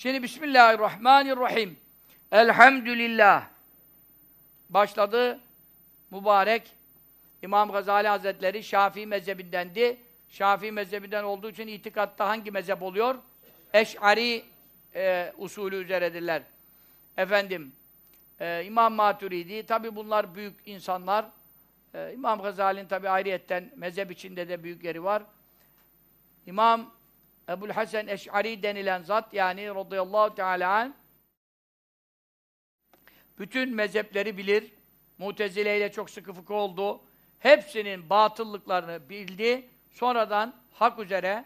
Şimdi Bismillahirrahmanirrahim. Elhamdülillah. Başladı mübarek İmam Gazali Hazretleri Şafii mezhebindendi. Şafii mezhebinden olduğu için itikatta hangi mezhep oluyor? Eş'ari e, usulü üzeredirler. Efendim, e, İmam Maturidi, tabi bunlar büyük insanlar. E, İmam Gazali'nin tabi ayrıyetten mezhep içinde de büyük yeri var. İmam Ebul Hasan Eş'ari denilen zat, yani radıyallahu teala bütün mezhepleri bilir. Mutezile ile çok sıkı fıkı oldu. Hepsinin batıllıklarını bildi. Sonradan hak üzere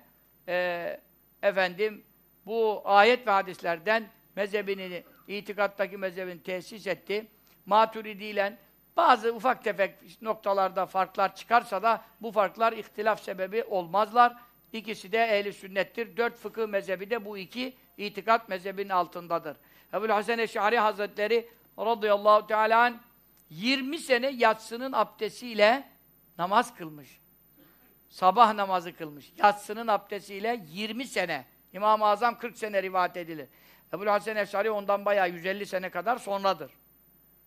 e, efendim bu ayet ve hadislerden mezhebini, itikattaki mezhebini tesis etti. Maturidi ile bazı ufak tefek noktalarda farklar çıkarsa da bu farklar ihtilaf sebebi olmazlar. İkisi de ehli sünnettir. Dört fıkıh mezhebi de bu iki itikat mezhebinin altındadır. Ebu'l Hasan Eş'ari Hazretleri radıyallahu teala anh 20 sene yatsının abdestiyle namaz kılmış. Sabah namazı kılmış. Yatsının abdestiyle 20 sene. İmam-ı Azam 40 sene rivayet edilir. Ebu'l Hasan Eş'ari ondan bayağı 150 sene kadar sonradır.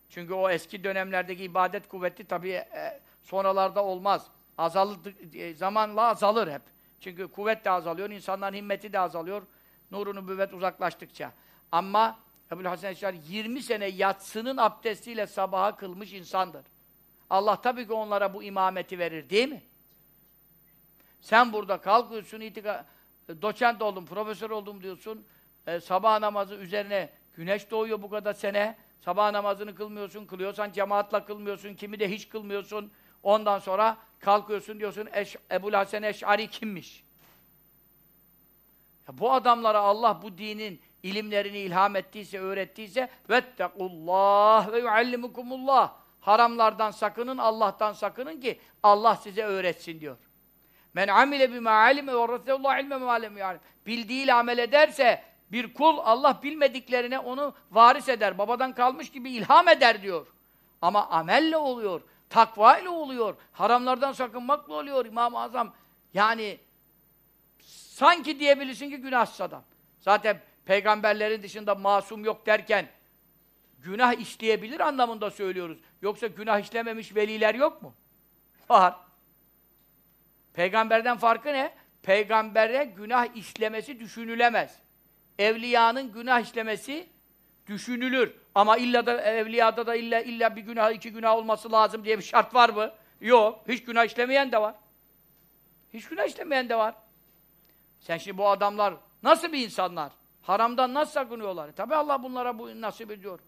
Çünkü o eski dönemlerdeki ibadet kuvveti tabii e, sonralarda olmaz. Azalır, e, zamanla azalır hep. Çünkü kuvvet de azalıyor, insanların himmeti de azalıyor. Nuru nübüvvet uzaklaştıkça. Ama Ebu'l Hasan Eş'ari 20 sene yatsının abdestiyle sabaha kılmış insandır. Allah tabii ki onlara bu imameti verir değil mi? Sen burada kalkıyorsun, itika, doçent oldum, profesör oldum diyorsun. E, sabah namazı üzerine güneş doğuyor bu kadar sene. Sabah namazını kılmıyorsun, kılıyorsan cemaatla kılmıyorsun, kimi de hiç kılmıyorsun. Ondan sonra kalkıyorsun diyorsun, Eş, Ebu'l Hasan Eş'ari kimmiş? Ya bu adamlara Allah bu dinin ilimlerini ilham ettiyse, öğrettiyse vettekullah ve yuallimukumullah. Haramlardan sakının, Allah'tan sakının ki Allah size öğretsin diyor. Men amile bima alime ve rasulullah ilme ma lem ya'lem. Bildiğiyle amel ederse bir kul Allah bilmediklerine onu varis eder. Babadan kalmış gibi ilham eder diyor. Ama amelle oluyor. Takva ile oluyor. Haramlardan sakınmakla oluyor İmam-ı Azam. Yani sanki diyebilirsin ki günahsız adam. Zaten peygamberlerin dışında masum yok derken günah işleyebilir anlamında söylüyoruz. Yoksa günah işlememiş veliler yok mu? Var. Peygamberden farkı ne? Peygambere günah işlemesi düşünülemez. Evliyanın günah işlemesi düşünülür. Ama illa da evliyada da illa illa bir günah, iki günah olması lazım diye bir şart var mı? Yok. Hiç günah işlemeyen de var. Hiç günah işlemeyen de var. Sen şimdi bu adamlar nasıl bir insanlar? Haramdan nasıl sakınıyorlar? Tabi Allah bunlara bu nasip ediyor.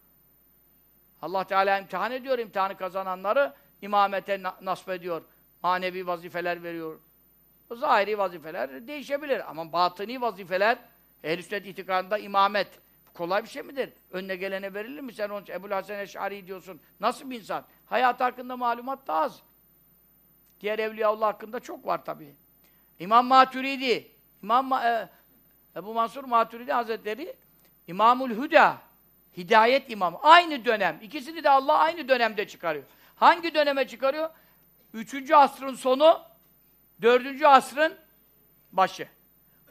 Allah Teala imtihan ediyor. imtihanı kazananları imamete nasip ediyor. Manevi vazifeler veriyor. Zahiri vazifeler değişebilir. Ama batıni vazifeler ehl-i sünnet itikadında imamet. Kolay bir şey midir? Önüne gelene verilir mi? Sen onun Ebu'l Hasan Eş'ari diyorsun. Nasıl bir insan? Hayat hakkında malumat da az. Diğer Evliyaullah hakkında çok var tabii. İmam Maturidi, İmam Ma e, Ebu Mansur Maturidi Hazretleri İmamul Hüda, Hidayet imamı. Aynı dönem. İkisini de Allah aynı dönemde çıkarıyor. Hangi döneme çıkarıyor? Üçüncü asrın sonu, dördüncü asrın başı.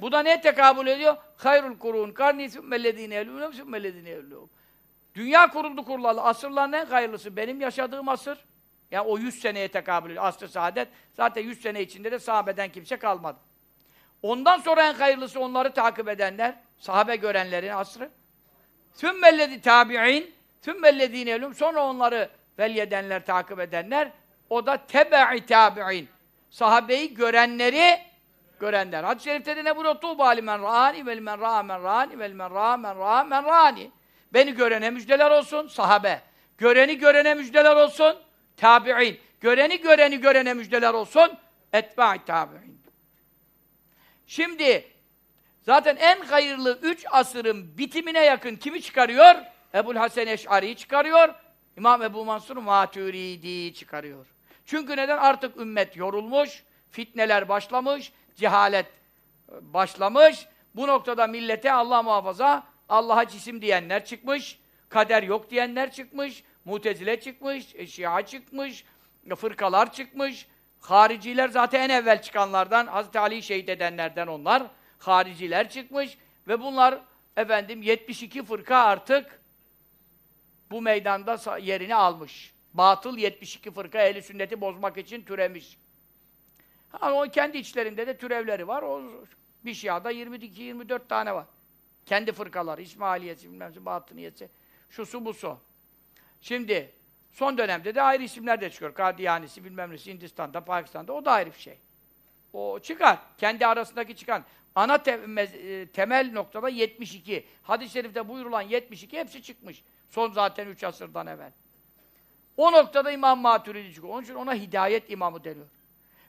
Bu da ne tekabül ediyor? Hayrul kurun, karni sümmellezine evlûlûm, sümmellezine evlûlûm. Dünya kuruldu kurulalı. Asırların en hayırlısı benim yaşadığım asır. Yani o yüz seneye tekabül ediyor. Asr-ı saadet. Zaten yüz sene içinde de sahabeden kimse kalmadı. Ondan sonra en hayırlısı onları takip edenler, sahabe görenlerin asrı. Sümmellezi tabi'in, sümmellezine evlûlûm. Sonra onları velyedenler, takip edenler. O da tebe'i tabi'in. Sahabeyi görenleri görenler. Hadis-i şerifte de ne buyuruyor? Tuğba limen râni vel men râ men râni vel men râ men râ men râni. Beni görene müjdeler olsun sahabe. Göreni görene müjdeler olsun tabi'in. Göreni göreni görene müjdeler olsun etba'i tabi'in. Şimdi zaten en hayırlı üç asırın bitimine yakın kimi çıkarıyor? Ebul Hasan Eş'ari'yi çıkarıyor. İmam Ebu Mansur Maturidi çıkarıyor. Çünkü neden? Artık ümmet yorulmuş, fitneler başlamış, cehalet başlamış. Bu noktada millete Allah muhafaza Allah'a cisim diyenler çıkmış, kader yok diyenler çıkmış, mutezile çıkmış, e, şia çıkmış, e, fırkalar çıkmış. Hariciler zaten en evvel çıkanlardan, Hazreti Ali'yi şehit edenlerden onlar. Hariciler çıkmış ve bunlar efendim 72 fırka artık bu meydanda yerini almış. Batıl 72 fırka ehli sünneti bozmak için türemiş. Ha, o kendi içlerinde de türevleri var. O bir şiada 22 24 tane var. Kendi fırkaları, İsmailiyesi, bilmem ne, Batıniyesi, şusu busu. Şimdi son dönemde de ayrı isimler de çıkıyor. Kadiyanisi, bilmem nesi, Hindistan'da, Pakistan'da o da ayrı bir şey. O çıkar. Kendi arasındaki çıkan. Ana te e, temel noktada 72. Hadis-i şerifte buyurulan 72 hepsi çıkmış. Son zaten 3 asırdan evvel. O noktada İmam Maturidi çıkıyor. Onun için ona hidayet imamı deniyor.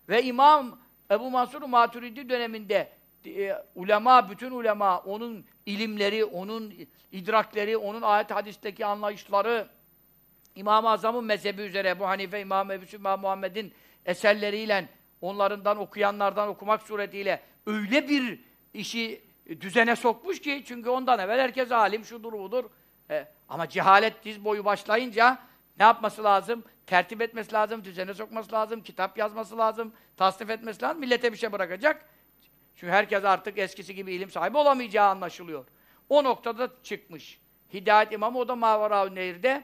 Ve İmam Ebu Mansur Maturidi döneminde e, ulema, bütün ulema, onun ilimleri, onun idrakleri, onun ayet hadisteki anlayışları, İmam-ı Azam'ın mezhebi üzere, bu Hanife, İmam Ebu İmam Muhammed'in eserleriyle, onlarından okuyanlardan okumak suretiyle öyle bir işi düzene sokmuş ki, çünkü ondan evvel herkes alim, şudur budur. E, ama cehalet diz boyu başlayınca ne yapması lazım? Tertip etmesi lazım, düzene sokması lazım, kitap yazması lazım, tasnif etmesi lazım, millete bir şey bırakacak. Çünkü herkes artık eskisi gibi ilim sahibi olamayacağı anlaşılıyor. O noktada çıkmış. Hidayet imamı o da Mavarav Nehir'de,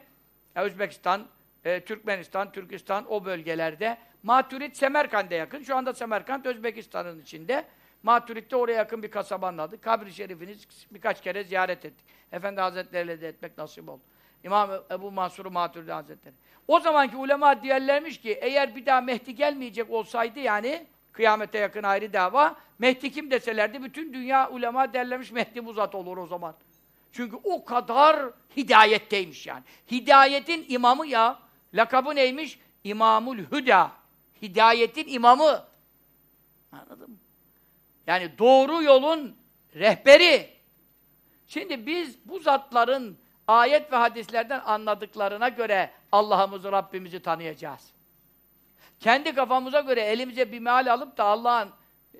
Özbekistan, e, Türkmenistan, Türkistan o bölgelerde. Maturit Semerkant'e yakın. Şu anda Semerkant Özbekistan'ın içinde. Maturit'te oraya yakın bir kasabanın adı. Kabri şerifini birkaç kere ziyaret ettik. Efendi Hazretleri'yle de etmek nasip oldu. İmam Ebu Mansur Maturidi Hazretleri. O zamanki ulema diyorlarmış ki eğer bir daha Mehdi gelmeyecek olsaydı yani kıyamete yakın ayrı dava Mehdi kim deselerdi bütün dünya ulema derlemiş Mehdi bu zat olur o zaman. Çünkü o kadar hidayetteymiş yani. Hidayetin imamı ya. Lakabı neymiş? İmamul Hüda. Hidayetin imamı. Anladın mı? Yani doğru yolun rehberi. Şimdi biz bu zatların ayet ve hadislerden anladıklarına göre Allah'ımızı, Rabbimizi tanıyacağız. Kendi kafamıza göre elimize bir meal alıp da Allah'ın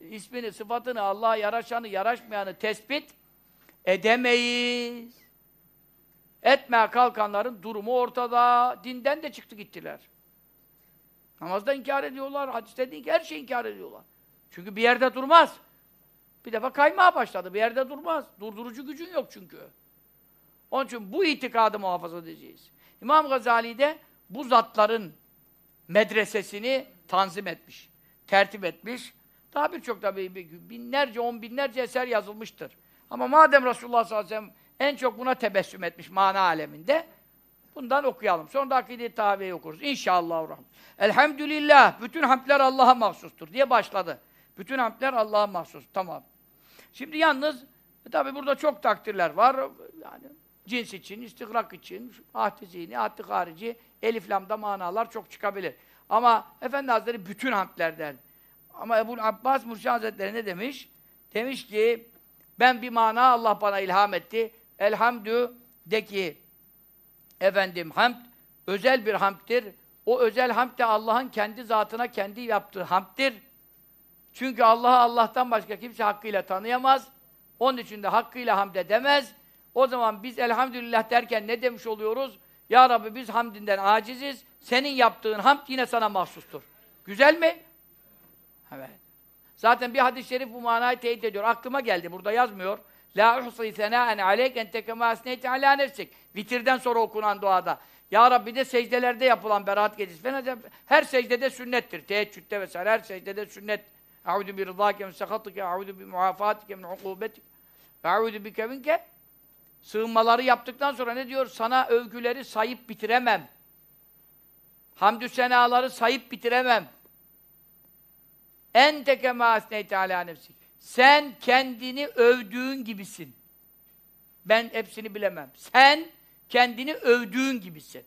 ismini, sıfatını, Allah'a yaraşanı, yaraşmayanı tespit edemeyiz. Etmeye kalkanların durumu ortada. Dinden de çıktı gittiler. Namazda inkar ediyorlar, hadiste de her şeyi inkar ediyorlar. Çünkü bir yerde durmaz. Bir defa kaymaya başladı. Bir yerde durmaz. Durdurucu gücün yok çünkü. Onun için bu itikadı muhafaza edeceğiz. İmam Gazali de bu zatların medresesini tanzim etmiş. Tertip etmiş. Daha birçok tabii binlerce, on binlerce eser yazılmıştır. Ama madem Resulullah sallallahu aleyhi ve sellem en çok buna tebessüm etmiş mana aleminde, bundan okuyalım. Sonra da akide-i tabi'yi okuruz. İnşallah. Elhamdülillah. Bütün hamdler Allah'a mahsustur diye başladı. Bütün hamdler Allah'a mahsus. Tamam. Şimdi yalnız e, tabi burada çok takdirler var. Yani cins için, istigrak için, ahdi zihni, ahdi harici, elif lamda manalar çok çıkabilir. Ama Efendi Hazretleri bütün hamdlerden. Ama Ebu Abbas Murşi Hazretleri ne demiş? Demiş ki, ben bir mana Allah bana ilham etti. Elhamdü de ki, efendim hamd, özel bir hamdtir. O özel hamd de Allah'ın kendi zatına kendi yaptığı hamdtir. Çünkü Allah'ı Allah'tan başka kimse hakkıyla tanıyamaz. Onun için de hakkıyla hamd edemez. O zaman biz elhamdülillah derken ne demiş oluyoruz? Ya Rabbi biz hamdinden aciziz. Senin yaptığın hamd yine sana mahsustur. Güzel mi? Evet. Zaten bir hadis-i şerif bu manayı teyit ediyor. Aklıma geldi. Burada yazmıyor. La uhsi senâen aleyk ente kemâ asneyti alâ nefsik. Vitirden sonra okunan duada. Ya Rabbi de secdelerde yapılan beraat gecesi. Her secdede sünnettir. Teheccüde vesaire her secdede sünnet. Eûzü bi rızâke min sehatike, eûzü bi muafâtike min ukûbetike. Eûzü bike minke. Sığınmaları yaptıktan sonra ne diyor? Sana övgüleri sayıp bitiremem. Hamdü senaları sayıp bitiremem. En teke mâsneyte alâ nefsik. Sen kendini övdüğün gibisin. Ben hepsini bilemem. Sen kendini övdüğün gibisin.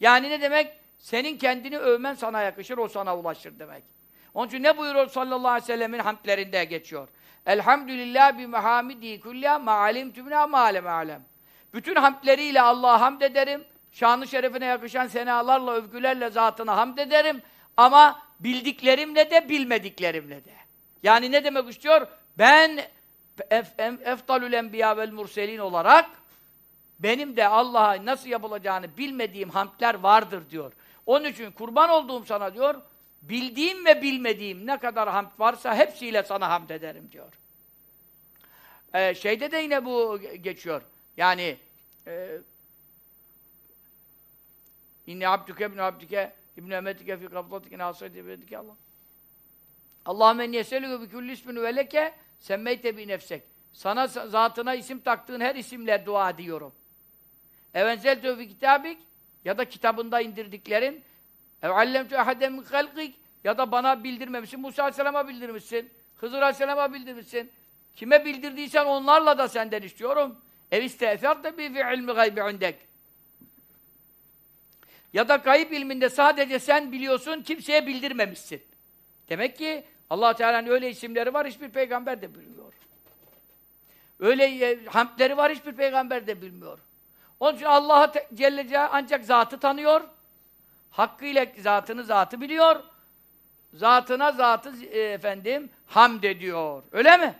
Yani ne demek? Senin kendini övmen sana yakışır, o sana ulaşır demek. Onun için ne buyuruyor sallallahu aleyhi ve sellemin hamdlerinde geçiyor. Elhamdülillah bi mehamidi kullâ ma'alim tümnâ ma'alem alem. Bütün hamdleriyle Allah'a hamd ederim. Şanı şerefine yakışan senalarla, övgülerle zatına hamd ederim. Ama bildiklerimle de bilmediklerimle de. Yani ne demek istiyor? Ben ef, eftalül enbiya vel murselin olarak benim de Allah'a nasıl yapılacağını bilmediğim hamdler vardır diyor. Onun için kurban olduğum sana diyor, bildiğim ve bilmediğim ne kadar hamd varsa hepsiyle sana hamd ederim diyor. Ee, şeyde de yine bu geçiyor. Yani e, İnne abdüke ibn abdüke ibn emetike fi kabdatike nasayte biyedike Allah. Allahümme yeselüge bi kulli ismin ve leke semmeyte bi nefsek. Sana zatına isim taktığın her isimle dua ediyorum. Evenzeltü fi kitabik ya da kitabında indirdiklerin ev allemtü ahaden min ya da bana bildirmemişsin. Musa Aleyhisselam'a bildirmişsin. Hızır Aleyhisselam'a bildirmişsin. Kime bildirdiysen onlarla da senden istiyorum. Ev istefer de bi fi ilmi gaybi indek. Ya da kayıp ilminde sadece sen biliyorsun, kimseye bildirmemişsin. Demek ki allah Teala'nın öyle isimleri var, hiçbir peygamber de bilmiyor. Öyle e, hamdleri var, hiçbir peygamber de bilmiyor. Onun için Allah Celle ancak zatı tanıyor. Hakkıyla zatını zatı biliyor. Zatına zatı e, efendim hamd ediyor. Öyle mi?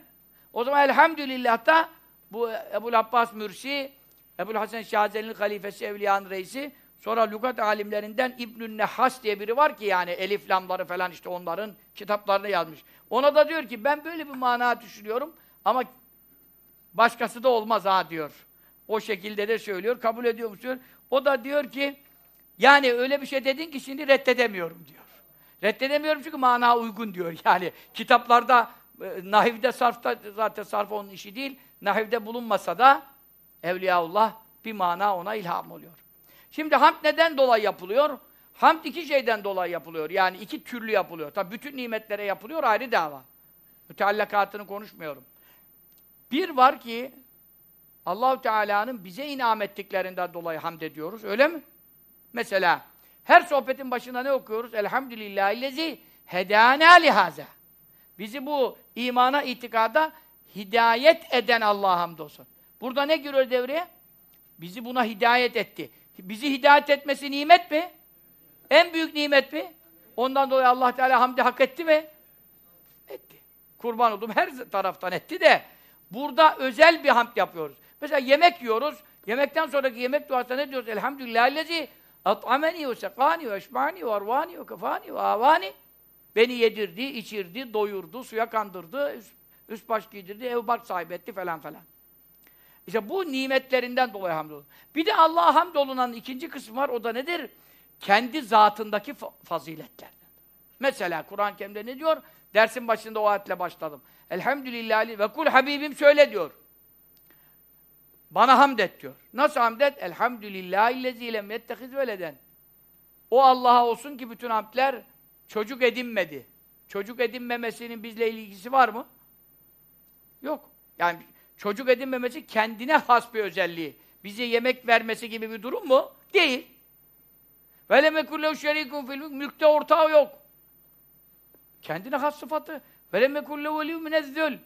O zaman elhamdülillah da bu Ebu'l Abbas Mürsi, Ebu'l Hasan Şazeli'nin halifesi, Evliyanın reisi, sonra lügat alimlerinden İbnü'n Nehas diye biri var ki yani elif lamları falan işte onların kitaplarını yazmış. Ona da diyor ki ben böyle bir mana düşünüyorum ama başkası da olmaz ha diyor. O şekilde de söylüyor, kabul ediyor musun? O da diyor ki yani öyle bir şey dedin ki şimdi reddedemiyorum diyor. Reddedemiyorum çünkü mana uygun diyor. Yani kitaplarda e, nahivde sarfta zaten sarf onun işi değil. Nahivde bulunmasa da Evliyaullah bir mana ona ilham oluyor. Şimdi hamd neden dolayı yapılıyor? Hamd iki şeyden dolayı yapılıyor. Yani iki türlü yapılıyor. Tabi bütün nimetlere yapılıyor ayrı dava. Müteallakatını konuşmuyorum. Bir var ki Allahu Teala'nın bize inam ettiklerinden dolayı hamd ediyoruz. Öyle mi? Mesela her sohbetin başında ne okuyoruz? Elhamdülillahillezi hedâne lihaza. Bizi bu imana, itikada hidayet eden Allah'a hamdolsun. Burada ne giriyor devreye? Bizi buna hidayet etti. Bizi hidayet etmesi nimet mi? En büyük nimet mi? Ondan dolayı Allah Teala hamdi hak etti mi? Etti. Kurban oldum her taraftan etti de burada özel bir hamd yapıyoruz. Mesela yemek yiyoruz. Yemekten sonraki yemek duasında ne diyoruz? Elhamdülillahillezi at'ameni ve sekani ve eşbani ve arvani ve kafani ve avani Beni yedirdi, içirdi, doyurdu, suya kandırdı, üst, üst baş giydirdi, ev bark sahibi etti falan falan. İşte bu nimetlerinden dolayı hamdolun. Bir de Allah'a hamdolunan ikinci kısmı var, o da nedir? Kendi zatındaki faziletlerden. Mesela Kur'an-ı Kerim'de ne diyor? Dersin başında o ayetle başladım. Elhamdülillahi ve kul Habibim söyle diyor. Bana hamd et diyor. Nasıl hamd et? Elhamdülillahillezî lem yettehiz veleden. O Allah'a olsun ki bütün hamdler çocuk edinmedi. Çocuk edinmemesinin bizle ilgisi var mı? Yok. Yani çocuk edinmemesi kendine has bir özelliği. Bize yemek vermesi gibi bir durum mu? Değil. Lem yekullehu şerikun fil mülkte ortağı yok. Kendine has sıfatı. Lem yekullehu veliyyun minezzül.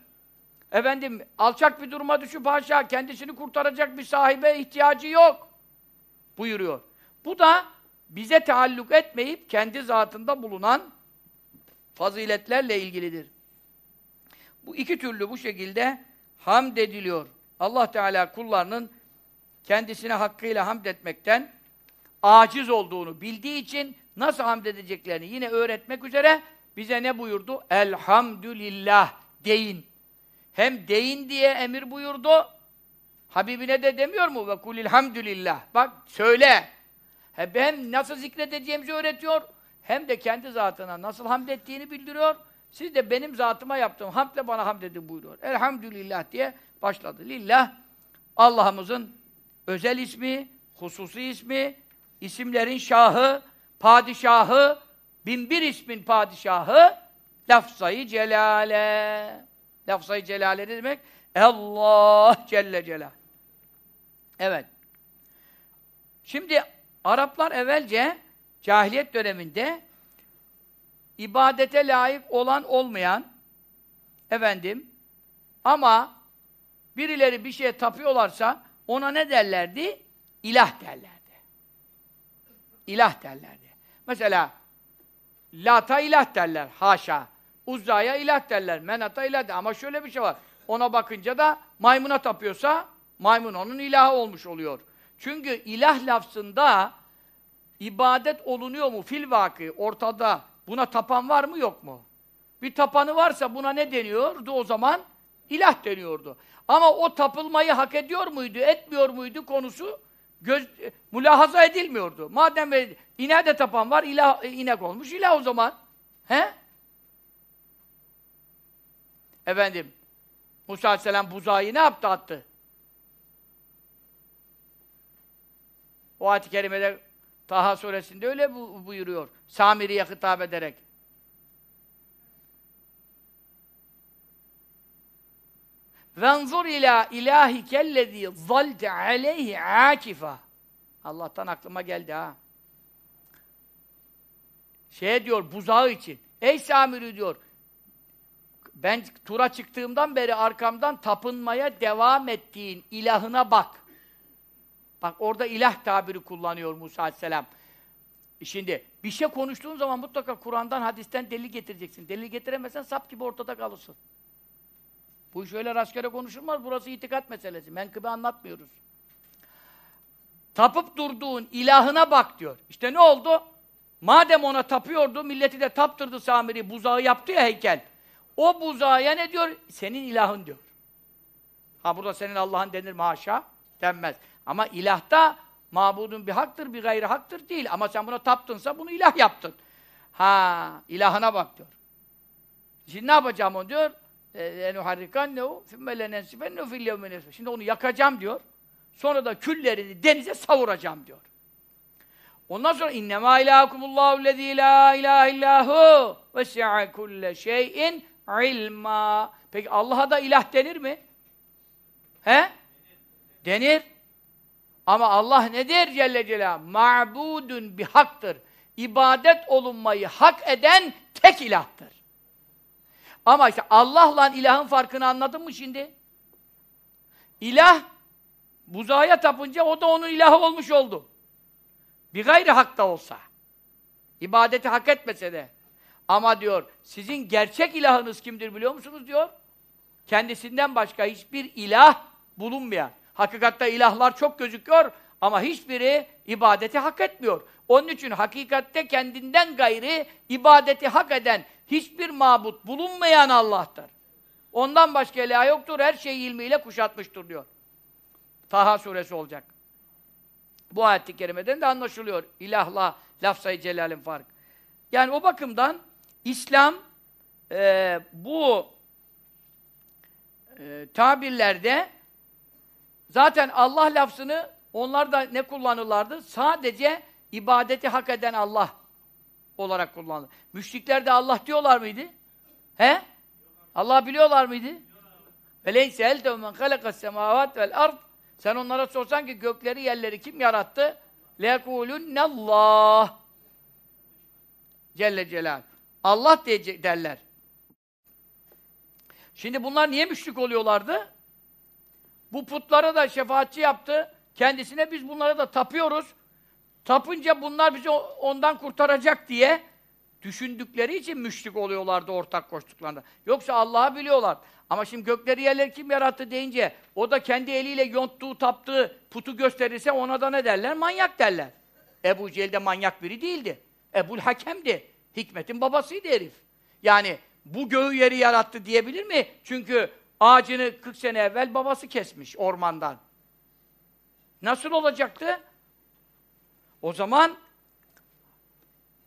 Efendim, alçak bir duruma düşüp haşa kendisini kurtaracak bir sahibe ihtiyacı yok. Buyuruyor. Bu da bize taalluk etmeyip kendi zatında bulunan faziletlerle ilgilidir. Bu iki türlü bu şekilde hamd ediliyor. Allah Teala kullarının kendisine hakkıyla hamd etmekten aciz olduğunu bildiği için nasıl hamd edeceklerini yine öğretmek üzere bize ne buyurdu? Elhamdülillah deyin. Hem deyin diye emir buyurdu. Habibine de demiyor mu? Ve kulilhamdülillah. Bak söyle. Hem nasıl zikredeceğimizi öğretiyor, hem de kendi zatına nasıl hamd ettiğini bildiriyor. Siz de benim zatıma yaptığım hamdle bana hamd edin buyuruyor. Elhamdülillah diye başladı. Lillah, Allah'ımızın özel ismi, hususi ismi, isimlerin şahı, padişahı, binbir ismin padişahı, lafzayı celale. Lafzayı celale ne demek? Allah Celle Celal. Evet. Şimdi Araplar evvelce cahiliyet döneminde ibadete layık olan olmayan efendim ama birileri bir şeye tapıyorlarsa ona ne derlerdi? İlah derlerdi. İlah derlerdi. Mesela Lat'a ilah derler. Haşa. Uzza'ya ilah derler. Menat'a ilah derler. Ama şöyle bir şey var. Ona bakınca da maymuna tapıyorsa maymun onun ilahı olmuş oluyor. Çünkü ilah lafzında ibadet olunuyor mu fil vakı ortada buna tapan var mı yok mu? Bir tapanı varsa buna ne deniyordu o zaman? ilah deniyordu. Ama o tapılmayı hak ediyor muydu, etmiyor muydu konusu göz, mülahaza edilmiyordu. Madem ineğe de tapan var, ilah, inek olmuş, ilah o zaman. He? Efendim, Musa Aleyhisselam buzağı ne yaptı, attı? O ayet-i kerimede Taha suresinde öyle bu, buyuruyor. Samiri'ye hitap ederek. Venzur ila ilahikellezî zalte aleyhi akifa. Allah'tan aklıma geldi ha. Şey diyor, buzağı için. Ey Samiri diyor, ben tura çıktığımdan beri arkamdan tapınmaya devam ettiğin ilahına bak. Bak orada ilah tabiri kullanıyor Musa Aleyhisselam. Şimdi bir şey konuştuğun zaman mutlaka Kur'an'dan, hadisten delil getireceksin. Delil getiremezsen sap gibi ortada kalırsın. Bu iş öyle rastgele konuşulmaz. Burası itikat meselesi. Menkıbe anlatmıyoruz. Tapıp durduğun ilahına bak diyor. İşte ne oldu? Madem ona tapıyordu, milleti de taptırdı Samiri, buzağı yaptı ya heykel. O buzağa ne diyor? Senin ilahın diyor. Ha burada senin Allah'ın denir mi haşa? Denmez. Ama ilahta mabudun bir haktır, bir gayri haktır değil. Ama sen buna taptınsa bunu ilah yaptın. Ha, ilahına bak diyor. Şimdi ne yapacağım onu diyor? اَنُحَرِّكَنَّهُ ثُمَّ لَنَنْسِفَنَّهُ فِي الْيَوْمِ Şimdi onu yakacağım diyor. Sonra da küllerini denize savuracağım diyor. Ondan sonra innema ilahukumullahu lezî la ilahe illahu vesi'a kulle şeyin ilma. Peki Allah'a da ilah denir mi? He? Denir. Ama Allah nedir Celle Celaluhu? Ma'budun bir haktır. İbadet olunmayı hak eden tek ilahtır. Ama işte Allah'la ilahın farkını anladın mı şimdi? İlah, buzağa tapınca o da onun ilahı olmuş oldu. Bir gayri hak da olsa. İbadeti hak etmese de. Ama diyor, sizin gerçek ilahınız kimdir biliyor musunuz diyor? Kendisinden başka hiçbir ilah bulunmayan. Hakikatte ilahlar çok gözüküyor ama hiçbiri ibadeti hak etmiyor. Onun için hakikatte kendinden gayri ibadeti hak eden hiçbir mabut bulunmayan Allah'tır. Ondan başka ilah yoktur, her şeyi ilmiyle kuşatmıştır diyor. Taha suresi olacak. Bu ayet-i kerimeden de anlaşılıyor. İlahla lafzayı celalin fark. Yani o bakımdan İslam e, bu e, tabirlerde zaten Allah lafzını onlar da ne kullanırlardı? Sadece ibadeti hak eden Allah olarak kullanılır. Müşrikler de Allah diyorlar mıydı? He? Allah biliyorlar mıydı? Veleyse el tevmen halakas semavat vel ard Sen onlara sorsan ki gökleri yerleri kim yarattı? Lekulünnallah Celle Celal. Allah diyecek derler. Şimdi bunlar niye müşrik oluyorlardı? Bu putlara da şefaatçi yaptı. Kendisine biz bunlara da tapıyoruz. Tapınca bunlar bizi ondan kurtaracak diye düşündükleri için müşrik oluyorlardı ortak koştuklarında. Yoksa Allah'ı biliyorlar. Ama şimdi gökleri yerleri kim yarattı deyince o da kendi eliyle yonttuğu, taptığı putu gösterirse ona da ne derler? Manyak derler. Ebu Cehil de manyak biri değildi. Ebul Hakem'di. Hikmet'in babasıydı herif. Yani bu göğü yeri yarattı diyebilir mi? Çünkü ağacını 40 sene evvel babası kesmiş ormandan. Nasıl olacaktı? O zaman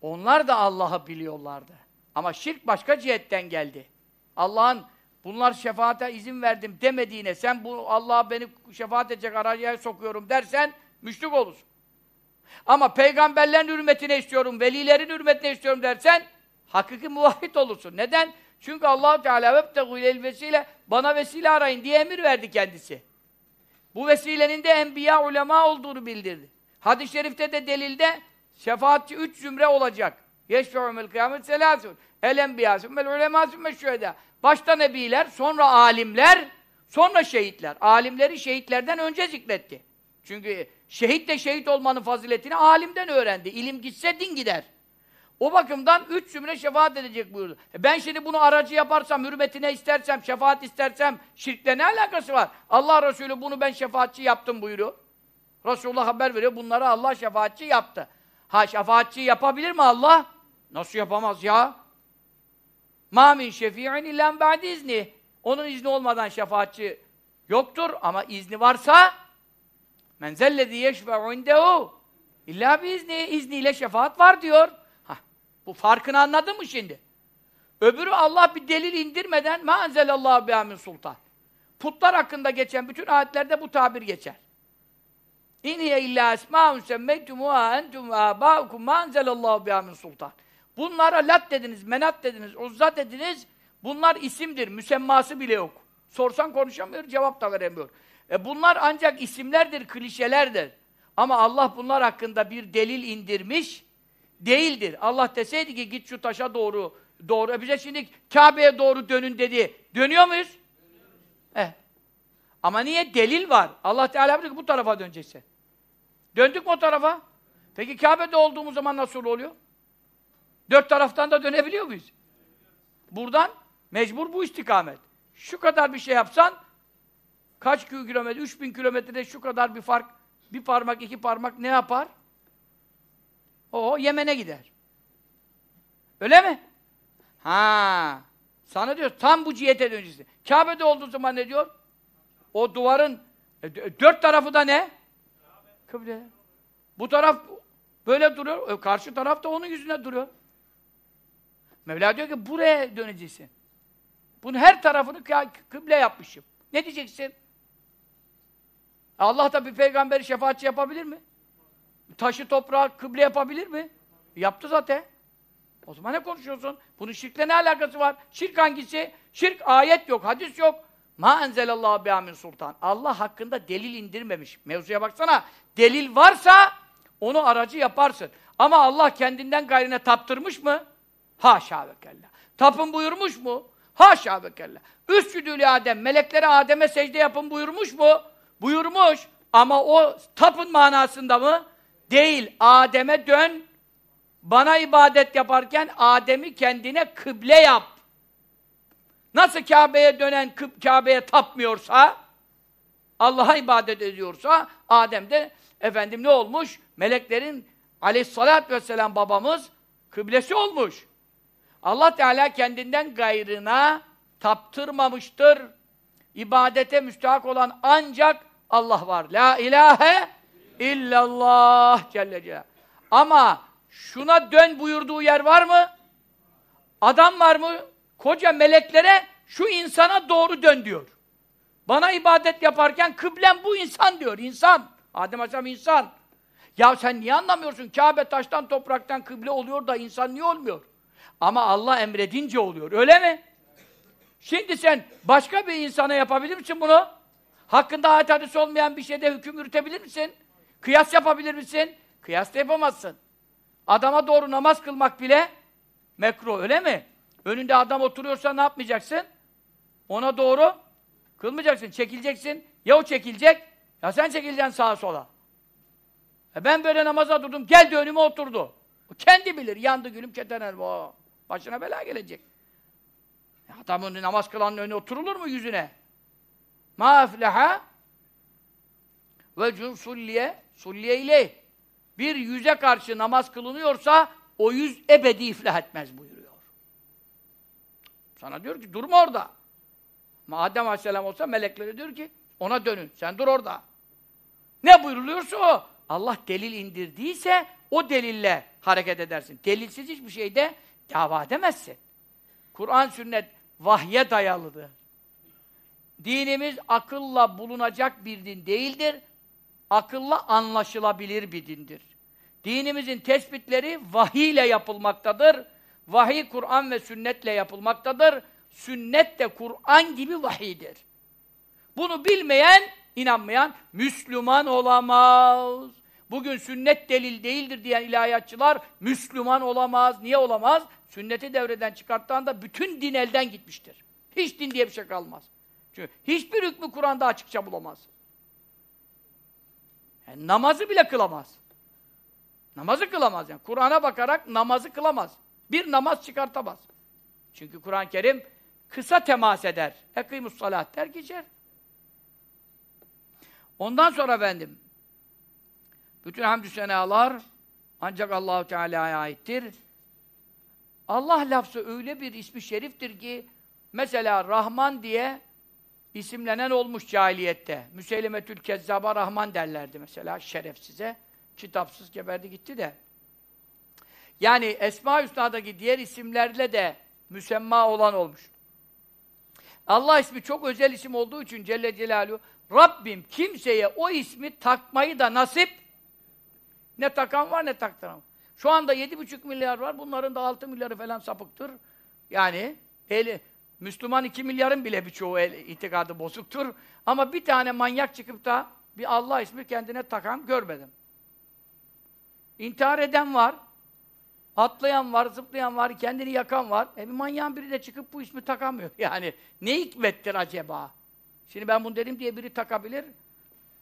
onlar da Allah'ı biliyorlardı. Ama şirk başka cihetten geldi. Allah'ın bunlar şefaate izin verdim demediğine sen bu Allah'a beni şefaat edecek aracıya sokuyorum dersen müşrik olursun. Ama peygamberlerin hürmetine istiyorum, velilerin hürmetine istiyorum dersen hakiki muvahhid olursun. Neden? Çünkü Allah Teala vebtegu ilel vesile bana vesile arayın diye emir verdi kendisi. Bu vesilenin de enbiya ulema olduğunu bildirdi. Hadis-i şerifte de delilde şefaatçi üç zümre olacak. Yeşfe'umel kıyamet selâsûn. El enbiyâ sümmel ulemâ sümmel şühedâ. Başta nebiler, sonra alimler, sonra şehitler. Alimleri şehitlerden önce zikretti. Çünkü şehit de şehit olmanın faziletini alimden öğrendi. İlim gitse din gider. O bakımdan üç zümre şefaat edecek buyurdu. E ben şimdi bunu aracı yaparsam, hürmetine istersem, şefaat istersem şirkle ne alakası var? Allah Resulü bunu ben şefaatçi yaptım buyuruyor. Resulullah haber veriyor. Bunları Allah şefaatçi yaptı. Ha şefaatçi yapabilir mi Allah? Nasıl yapamaz ya? Ma min şefi'in illen ba'di izni. Onun izni olmadan şefaatçi yoktur ama izni varsa men zellezî yeşfe'u indehu illa bi izni, izniyle şefaat var diyor. Hah, bu farkını anladın mı şimdi? Öbürü Allah bir delil indirmeden ma enzelallahu biha min sultan. Putlar hakkında geçen bütün ayetlerde bu tabir geçer. İn hiye illa esmâun semmeytumuha entum ve âbâukum mâ enzelallahu biha min sultan. Bunlara lat dediniz, menat dediniz, uzza dediniz. Bunlar isimdir, müsemması bile yok. Sorsan konuşamıyor, cevap da veremiyor. E bunlar ancak isimlerdir, klişelerdir. Ama Allah bunlar hakkında bir delil indirmiş değildir. Allah deseydi ki git şu taşa doğru, doğru. E bize şimdi Kabe'ye doğru dönün dedi. Dönüyor muyuz? Eh. Ama niye? Delil var. Allah Teala diyor ki bu tarafa döneceksin. Döndük mü o tarafa? Peki Kabe'de olduğumuz zaman nasıl oluyor? Dört taraftan da dönebiliyor muyuz? Buradan mecbur bu istikamet. Şu kadar bir şey yapsan kaç kilometre, üç bin kilometrede şu kadar bir fark, bir parmak, iki parmak ne yapar? O Yemen'e gider. Öyle mi? Ha. Sana diyor tam bu cihete döneceksin. Kabe'de olduğu zaman ne diyor? O duvarın e, dört tarafı da ne? Kıble. Bu taraf böyle duruyor. E, karşı taraf da onun yüzüne duruyor. Mevla diyor ki buraya döneceksin. Bunun her tarafını kıble yapmışım. Ne diyeceksin? Allah da bir peygamberi şefaatçi yapabilir mi? Taşı toprağı kıble yapabilir mi? Yaptı zaten. O zaman ne konuşuyorsun? Bunun şirkle ne alakası var? Şirk hangisi? Şirk ayet yok, hadis yok. Ma enzelallahu bihamin sultan. Allah hakkında delil indirmemiş. Mevzuya baksana. Delil varsa onu aracı yaparsın. Ama Allah kendinden gayrine taptırmış mı? Haşa ve kella. Tapın buyurmuş mu? Haşa ve kella. Üstüdülü Adem, meleklere Adem'e secde yapın buyurmuş mu? Buyurmuş. Ama o tapın manasında mı? Değil. Adem'e dön, bana ibadet yaparken Adem'i kendine kıble yap. Nasıl Kabe'ye dönen Kabe'ye tapmıyorsa, Allah'a ibadet ediyorsa, Adem de efendim ne olmuş? Meleklerin aleyhissalatü vesselam babamız kıblesi olmuş. Allah Teala kendinden gayrına taptırmamıştır. İbadete müstahak olan ancak Allah var. La ilahe illallah Celle Celaluhu. Ama şuna dön buyurduğu yer var mı? Adam var mı? Koca meleklere şu insana doğru dön diyor. Bana ibadet yaparken kıblem bu insan diyor. İnsan. Adem Aleyhisselam insan. Ya sen niye anlamıyorsun? Kabe taştan topraktan kıble oluyor da insan niye olmuyor? Ama Allah emredince oluyor. Öyle mi? Şimdi sen başka bir insana yapabilir misin bunu? Hakkında ayet hadis olmayan bir şeyde hüküm yürütebilir misin? Kıyas yapabilir misin? Kıyas da yapamazsın. Adama doğru namaz kılmak bile mekruh, öyle mi? Önünde adam oturuyorsa ne yapmayacaksın? Ona doğru kılmayacaksın, çekileceksin. Ya o çekilecek, ya sen çekileceksin sağa sola. E ben böyle namaza durdum, geldi önüme oturdu. O kendi bilir, yandı gülüm keten elva. Başına bela gelecek. E adamın namaz kılanın önüne oturulur mu yüzüne? Ma efleha ve sulliye sulliye ileyh. Bir yüze karşı namaz kılınıyorsa o yüz ebedi iflah etmez buyuruyor. Sana diyor ki durma orada. Adem Aleyhisselam olsa meleklere diyor ki ona dönün. Sen dur orada. Ne buyuruluyorsa o. Allah delil indirdiyse o delille hareket edersin. Delilsiz hiçbir şeyde dava edemezsin. Kur'an, sünnet vahye dayalıdır. Dinimiz akılla bulunacak bir din değildir. Akılla anlaşılabilir bir dindir. Dinimizin tespitleri vahiy ile yapılmaktadır. Vahiy Kur'an ve sünnetle yapılmaktadır. Sünnet de Kur'an gibi vahiydir. Bunu bilmeyen, inanmayan Müslüman olamaz. Bugün sünnet delil değildir diyen ilahiyatçılar Müslüman olamaz. Niye olamaz? Sünneti devreden çıkarttığında bütün din elden gitmiştir. Hiç din diye bir şey kalmaz. Çünkü hiçbir hükmü Kur'an'da açıkça bulamaz. Yani namazı bile kılamaz. Namazı kılamaz yani. Kur'an'a bakarak namazı kılamaz. Bir namaz çıkartamaz. Çünkü Kur'an-ı Kerim kısa temas eder. Ekîmus salat der geçer. Ondan sonra efendim bütün hamdü senalar ancak Allahu Teala'ya aittir. Allah lafzı öyle bir ismi şeriftir ki mesela Rahman diye isimlenen olmuş cahiliyette. Müseylemetül Kezzaba Rahman derlerdi mesela şerefsize. Kitapsız geberdi gitti de. Yani Esma Hüsna'daki diğer isimlerle de müsemma olan olmuş. Allah ismi çok özel isim olduğu için Celle Celaluhu Rabbim kimseye o ismi takmayı da nasip ne takan var ne taktıran Şu anda yedi buçuk milyar var. Bunların da altı milyarı falan sapıktır. Yani eli, Müslüman iki milyarın bile birçoğu el, itikadı bozuktur. Ama bir tane manyak çıkıp da bir Allah ismi kendine takan görmedim. İntihar eden var. Atlayan var, zıplayan var, kendini yakan var. E bir manyağın biri de çıkıp bu ismi takamıyor. Yani ne hikmettir acaba? Şimdi ben bunu dedim diye biri takabilir,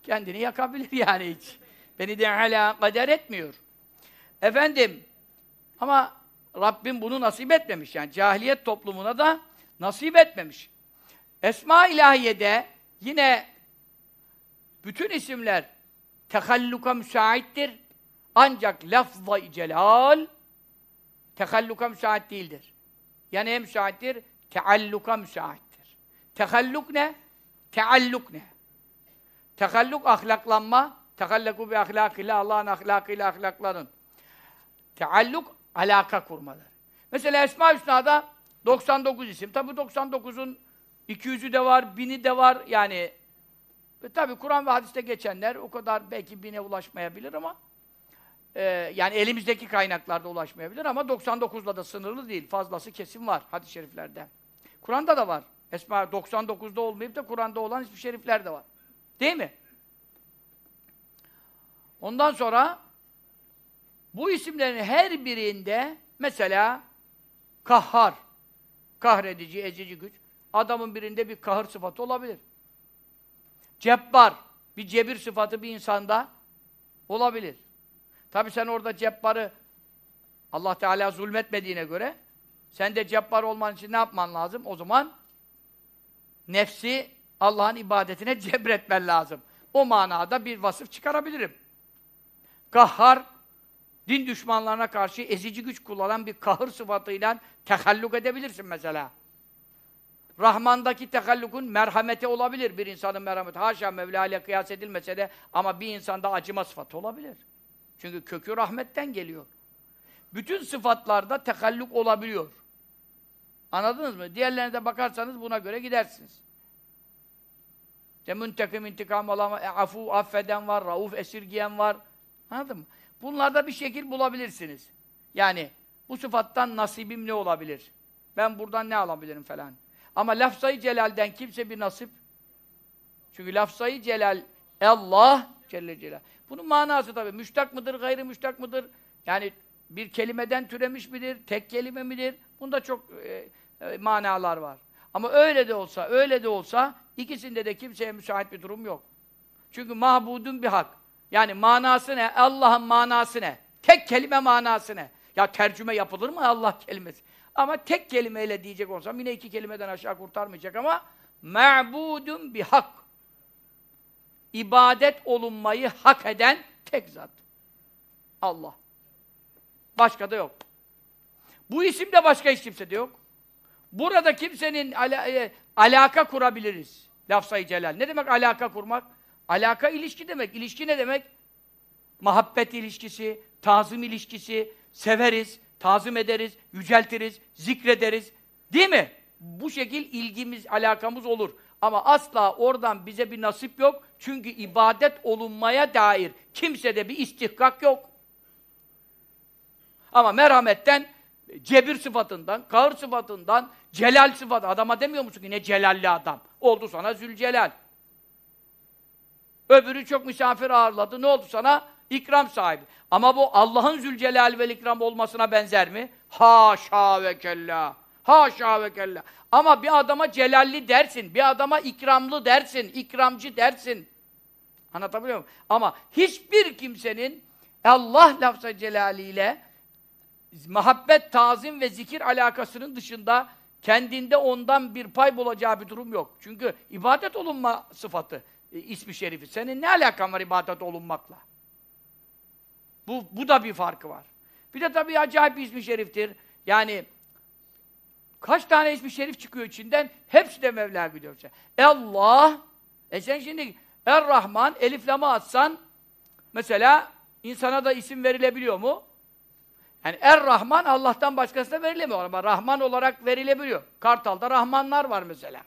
kendini yakabilir yani hiç. Beni de hala kader etmiyor. Efendim, ama Rabbim bunu nasip etmemiş yani. Cahiliyet toplumuna da nasip etmemiş. Esma ilahiyede yine bütün isimler tehalluka müsaittir. Ancak lafz-ı celal tehalluka müsait değildir. Yani ne müsaittir? Tealluka müsaittir. Tehalluk ne? Tealluk ne? Tehalluk ahlaklanma, tehallaku bi ahlakıyla Allah'ın ahlakıyla ahlaklanın. Tealluk alaka kurmadır. Mesela Esma Hüsna'da 99 isim. Tabi 99'un 200'ü de var, 1000'i de var. Yani e, tabi Kur'an ve hadiste geçenler o kadar belki bine ulaşmayabilir ama e, yani elimizdeki kaynaklarda ulaşmayabilir ama 99'la da sınırlı değil. Fazlası kesin var hadis-i şeriflerde. Kur'an'da da var. Esma 99'da olmayıp da Kur'an'da olan ismi şerifler de var. Değil mi? Ondan sonra bu isimlerin her birinde mesela kahhar, kahredici, ezici güç. Adamın birinde bir kahır sıfatı olabilir. Cebbar, bir cebir sıfatı bir insanda olabilir. Tabi sen orada cebbarı Allah Teala zulmetmediğine göre sen de cebbar olman için ne yapman lazım? O zaman nefsi Allah'ın ibadetine cebretmen lazım. O manada bir vasıf çıkarabilirim. Kahhar, din düşmanlarına karşı ezici güç kullanan bir kahır sıfatıyla tehalluk edebilirsin mesela. Rahman'daki tehallukun merhameti olabilir bir insanın merhameti. Haşa Mevla ile kıyas edilmese de ama bir insanda acıma sıfatı olabilir. Çünkü kökü rahmetten geliyor. Bütün sıfatlarda tehalluk olabiliyor. Anladınız mı? Diğerlerine de bakarsanız buna göre gidersiniz. İşte müntekim intikam alan, e, afu affeden var, rauf esirgiyen var. Anladın mı? Bunlarda bir şekil bulabilirsiniz. Yani bu sıfattan nasibim ne olabilir? Ben buradan ne alabilirim falan. Ama lafzayı celalden kimse bir nasip. Çünkü lafzayı celal Allah Celle Celal. Bunun manası tabii. Müştak mıdır, gayrı müştak mıdır? Yani bir kelimeden türemiş midir, tek kelime midir? Bunda çok e, e, manalar var. Ama öyle de olsa, öyle de olsa ikisinde de kimseye müsait bir durum yok. Çünkü mahbudun bir hak. Yani manası ne? Allah'ın manası ne? Tek kelime manası ne? Ya tercüme yapılır mı Allah kelimesi? Ama tek kelimeyle diyecek olsam yine iki kelimeden aşağı kurtarmayacak ama ma'budun bir hak. İbadet olunmayı hak eden tek zat. Allah. Başka da yok. Bu isimde başka hiç kimse de yok. Burada kimsenin ala, e, alaka kurabiliriz. Lafzayı celal. Ne demek alaka kurmak? Alaka ilişki demek. İlişki ne demek? Muhabbet ilişkisi, tazım ilişkisi, severiz, tazım ederiz, yüceltiriz, zikrederiz. Değil mi? Bu şekil ilgimiz, alakamız olur. Ama asla oradan bize bir nasip yok. Çünkü ibadet olunmaya dair kimsede bir istihkak yok. Ama merhametten, cebir sıfatından, kahır sıfatından, celal sıfatı. Adama demiyor musun ki ne celalli adam? Oldu sana zülcelal. Öbürü çok misafir ağırladı. Ne oldu sana? İkram sahibi. Ama bu Allah'ın zülcelal ve ikram olmasına benzer mi? Haşa ve kella. Haşa ve kella. Ama bir adama celalli dersin, bir adama ikramlı dersin, ikramcı dersin. Anlatabiliyor muyum? Ama hiçbir kimsenin Allah lafza celaliyle muhabbet, tazim ve zikir alakasının dışında kendinde ondan bir pay bulacağı bir durum yok. Çünkü ibadet olunma sıfatı, e, ismi şerifi. Senin ne alakan var ibadet olunmakla? Bu, bu da bir farkı var. Bir de tabii acayip bir ismi şeriftir. Yani Kaç tane ismi şerif çıkıyor içinden? Hepsi de Mevla gidiyor. Allah, e sen şimdi Er-Rahman, Elif Lam'ı atsan, mesela insana da isim verilebiliyor mu? Yani Er-Rahman Allah'tan başkasına verilemiyor ama Rahman olarak verilebiliyor. Kartal'da Rahmanlar var mesela.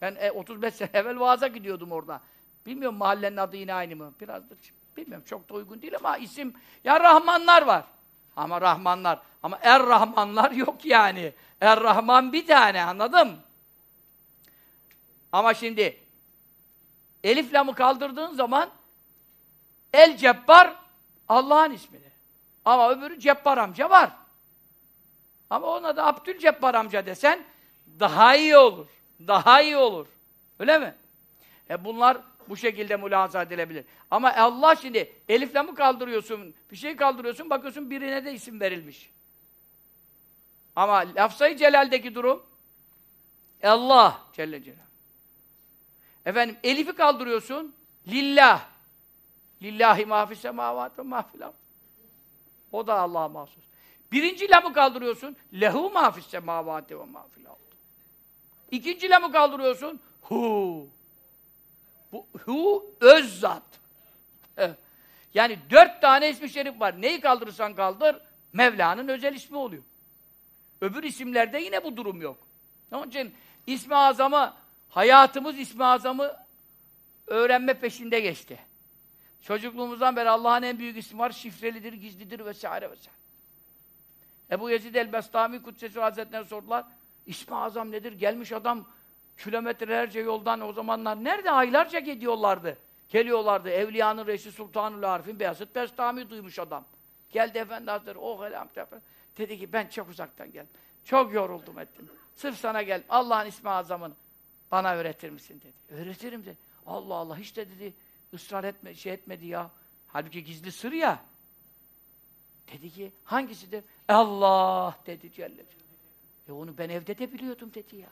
Ben e, 35 sene evvel vaaza gidiyordum orada. Bilmiyorum mahallenin adı yine aynı mı? Birazdır. Bilmiyorum çok da uygun değil ama isim ya Rahmanlar var. Ama Rahmanlar. Ama Er Rahmanlar yok yani. Er Rahman bir tane anladın mı? Ama şimdi Elif lamı kaldırdığın zaman El Cebbar Allah'ın ismidir. Ama öbürü Cebbar amca var. Ama ona da Abdülcebbar amca desen daha iyi olur. Daha iyi olur. Öyle mi? E bunlar bu şekilde mülahaza edilebilir. Ama Allah şimdi elifle mi kaldırıyorsun, bir şey kaldırıyorsun, bakıyorsun birine de isim verilmiş. Ama lafzayı celaldeki durum Allah Celle Celal. Efendim elifi kaldırıyorsun, lillah. Lillahi mahfis semavat ve mahfil O da Allah'a mahsus. Birinci lamı kaldırıyorsun, lehu mahfis semavati ve mahfil İkinci lamı kaldırıyorsun, hu. Bu hu öz zat. yani dört tane ismi şerif var. Neyi kaldırırsan kaldır, Mevla'nın özel ismi oluyor. Öbür isimlerde yine bu durum yok. Onun için ismi azamı, hayatımız ismi azamı öğrenme peşinde geçti. Çocukluğumuzdan beri Allah'ın en büyük ismi var, şifrelidir, gizlidir vesaire vesaire. Ebu Yezid el-Bestami Kudsesi Hazretleri'ne sordular. İsmi azam nedir? Gelmiş adam kilometrelerce yoldan o zamanlar nerede aylarca gidiyorlardı. Geliyorlardı. Evliyanın Reşi Sultanul Arif'in Beyazıt Bestami duymuş adam. Geldi Efendi Hazretleri, oh elham Dedi ki ben çok uzaktan geldim. Çok yoruldum ettim. Sırf sana gel. Allah'ın ismi azamını bana öğretir misin dedi. Öğretirim dedi. Allah Allah hiç de dedi ısrar etme, şey etmedi ya. Halbuki gizli sır ya. Dedi ki hangisidir? Allah dedi Celle Celle. E onu ben evde de biliyordum dedi ya.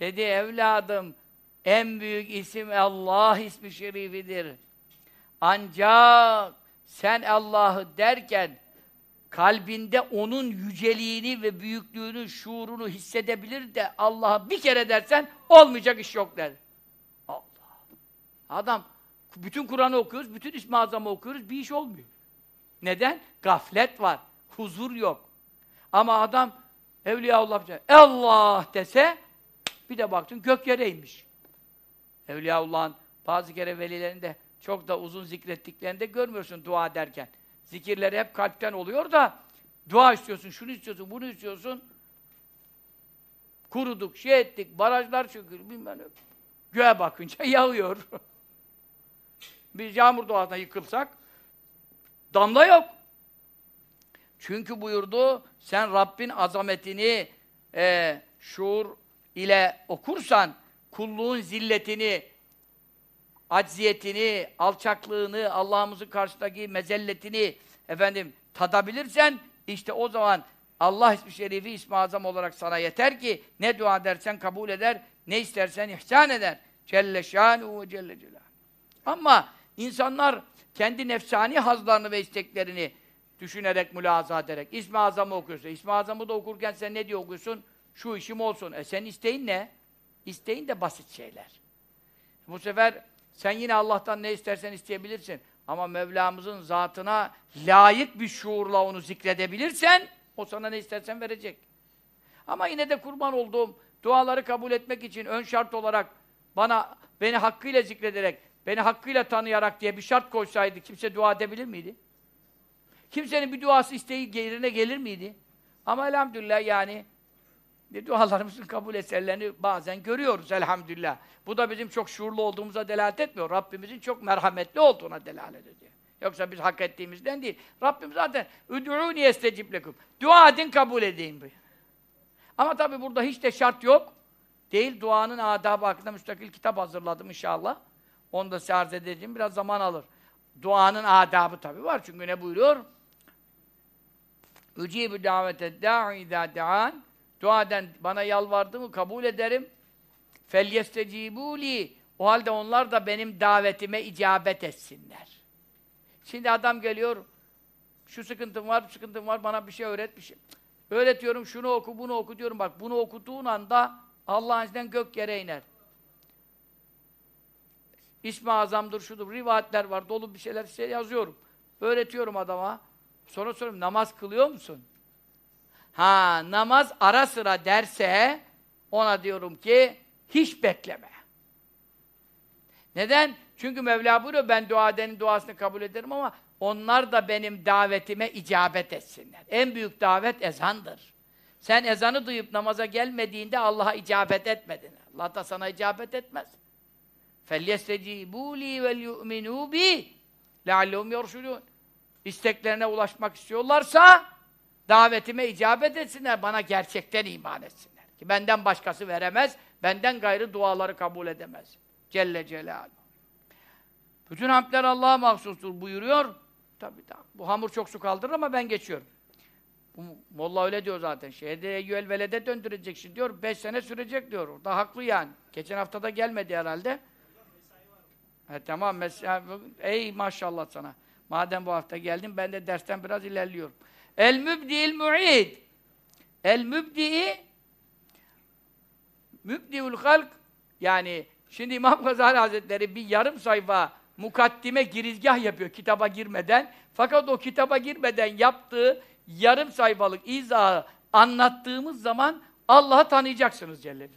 Dedi evladım en büyük isim Allah ismi şerifidir. Ancak sen Allah'ı derken kalbinde onun yüceliğini ve büyüklüğünü, şuurunu hissedebilir de Allah'a bir kere dersen olmayacak iş yok der. Allah. Adam bütün Kur'an'ı okuyoruz, bütün İsmi Azam'ı okuyoruz, bir iş olmuyor. Neden? Gaflet var, huzur yok. Ama adam Evliyaullah Allah dese bir de baktın gök yere inmiş. Evliyaullah'ın bazı kere velilerinde çok da uzun zikrettiklerinde görmüyorsun dua derken. Zikirleri hep kalpten oluyor da dua istiyorsun, şunu istiyorsun, bunu istiyorsun. Kuruduk, şey ettik, barajlar çöküyor, bilmem ne. Göğe bakınca yağıyor. Biz yağmur doğasına yıkılsak damla yok. Çünkü buyurdu, sen Rabbin azametini e, şuur ile okursan, kulluğun zilletini, acziyetini, alçaklığını, Allah'ımızın karşısındaki mezelletini efendim tadabilirsen, işte o zaman Allah ismi şerifi ismi azam olarak sana yeter ki ne dua edersen kabul eder, ne istersen ihsan eder. Celle şânuhu ve celle celâ. Ama insanlar kendi nefsani hazlarını ve isteklerini düşünerek, mülaza ederek, İsmi Azam'ı okuyorsun. İsmi Azam'ı da okurken sen ne diye okuyorsun? Şu işim olsun. E senin isteğin ne? İsteğin de basit şeyler. Bu sefer sen yine Allah'tan ne istersen isteyebilirsin. Ama Mevlamızın zatına layık bir şuurla onu zikredebilirsen, o sana ne istersen verecek. Ama yine de kurban olduğum duaları kabul etmek için ön şart olarak bana, beni hakkıyla zikrederek, beni hakkıyla tanıyarak diye bir şart koysaydı kimse dua edebilir miydi? Kimsenin bir duası isteği yerine gelir miydi? Ama elhamdülillah yani dualarımızın kabul eserlerini bazen görüyoruz elhamdülillah. Bu da bizim çok şuurlu olduğumuza delalet etmiyor. Rabbimizin çok merhametli olduğuna delalet ediyor. Yoksa biz hak ettiğimizden değil. Rabbim zaten üd'ûni estecib lekum. Dua edin kabul edeyim. Ama tabi burada hiç de şart yok. Değil duanın adabı hakkında müstakil kitap hazırladım inşallah. Onu da size arz edeceğim. Biraz zaman alır. Duanın adabı tabi var. Çünkü ne buyuruyor? Ücibu davete da'i izâ de'an Dua eden bana yalvardı mı kabul ederim. Fel yestecibûli O halde onlar da benim davetime icabet etsinler. Şimdi adam geliyor şu sıkıntım var, bu sıkıntım var, bana bir şey öğret, bir şey. Öğretiyorum, şunu oku, bunu oku diyorum. Bak bunu okuduğun anda Allah'ın izniyle gök yere iner. İsmi azamdır, şudur, rivayetler var, dolu bir şeyler size şey yazıyorum. Öğretiyorum adama. Sonra soruyorum, namaz kılıyor musun? Ha, namaz ara sıra derse, ona diyorum ki, hiç bekleme. Neden? Çünkü Mevla buyuruyor, ben dua edenin duasını kabul ederim ama onlar da benim davetime icabet etsinler. En büyük davet ezandır. Sen ezanı duyup namaza gelmediğinde Allah'a icabet etmedin. Allah da sana icabet etmez. فَلْيَسْتَجِيبُوا لِي وَلْيُؤْمِنُوا بِي لَعَلَّهُمْ يَرْشُدُونَ İsteklerine ulaşmak istiyorlarsa davetime icabet etsinler, bana gerçekten iman etsinler. Ki benden başkası veremez, benden gayrı duaları kabul edemez. Celle Celaluhu. Bütün hamdler Allah'a mahsustur buyuruyor. Tabii da. Bu hamur çok su kaldırır ama ben geçiyorum. Bu Molla öyle diyor zaten. Şehde eyyüel velede döndürecek şimdi diyor. Beş sene sürecek diyor. Da haklı yani. Geçen hafta da gelmedi herhalde. He, tamam mesela ey maşallah sana. Madem bu hafta geldin ben de dersten biraz ilerliyorum. El mübdi'il mu'id. El mübdi'i mübdi'ül halk yani şimdi İmam Gazali Hazretleri bir yarım sayfa mukaddime girizgah yapıyor kitaba girmeden. Fakat o kitaba girmeden yaptığı yarım sayfalık izahı anlattığımız zaman Allah'ı tanıyacaksınız Celle.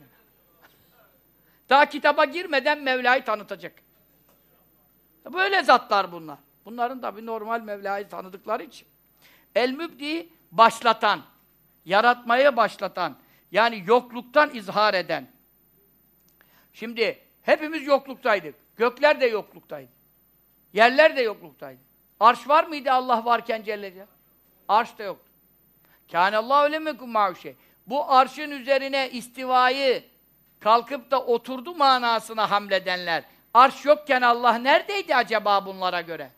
Daha kitaba girmeden Mevla'yı tanıtacak. Böyle zatlar bunlar. Bunların da bir normal Mevla'yı tanıdıkları için. El-Mübdi başlatan, yaratmaya başlatan, yani yokluktan izhar eden. Şimdi hepimiz yokluktaydık. Gökler de yokluktaydı. Yerler de yokluktaydı. Arş var mıydı Allah varken Celle? Arş da yoktu. Kânallâhu lemekum ma'uşe. Bu arşın üzerine istivayı kalkıp da oturdu manasına hamledenler. Arş yokken Allah neredeydi acaba bunlara göre?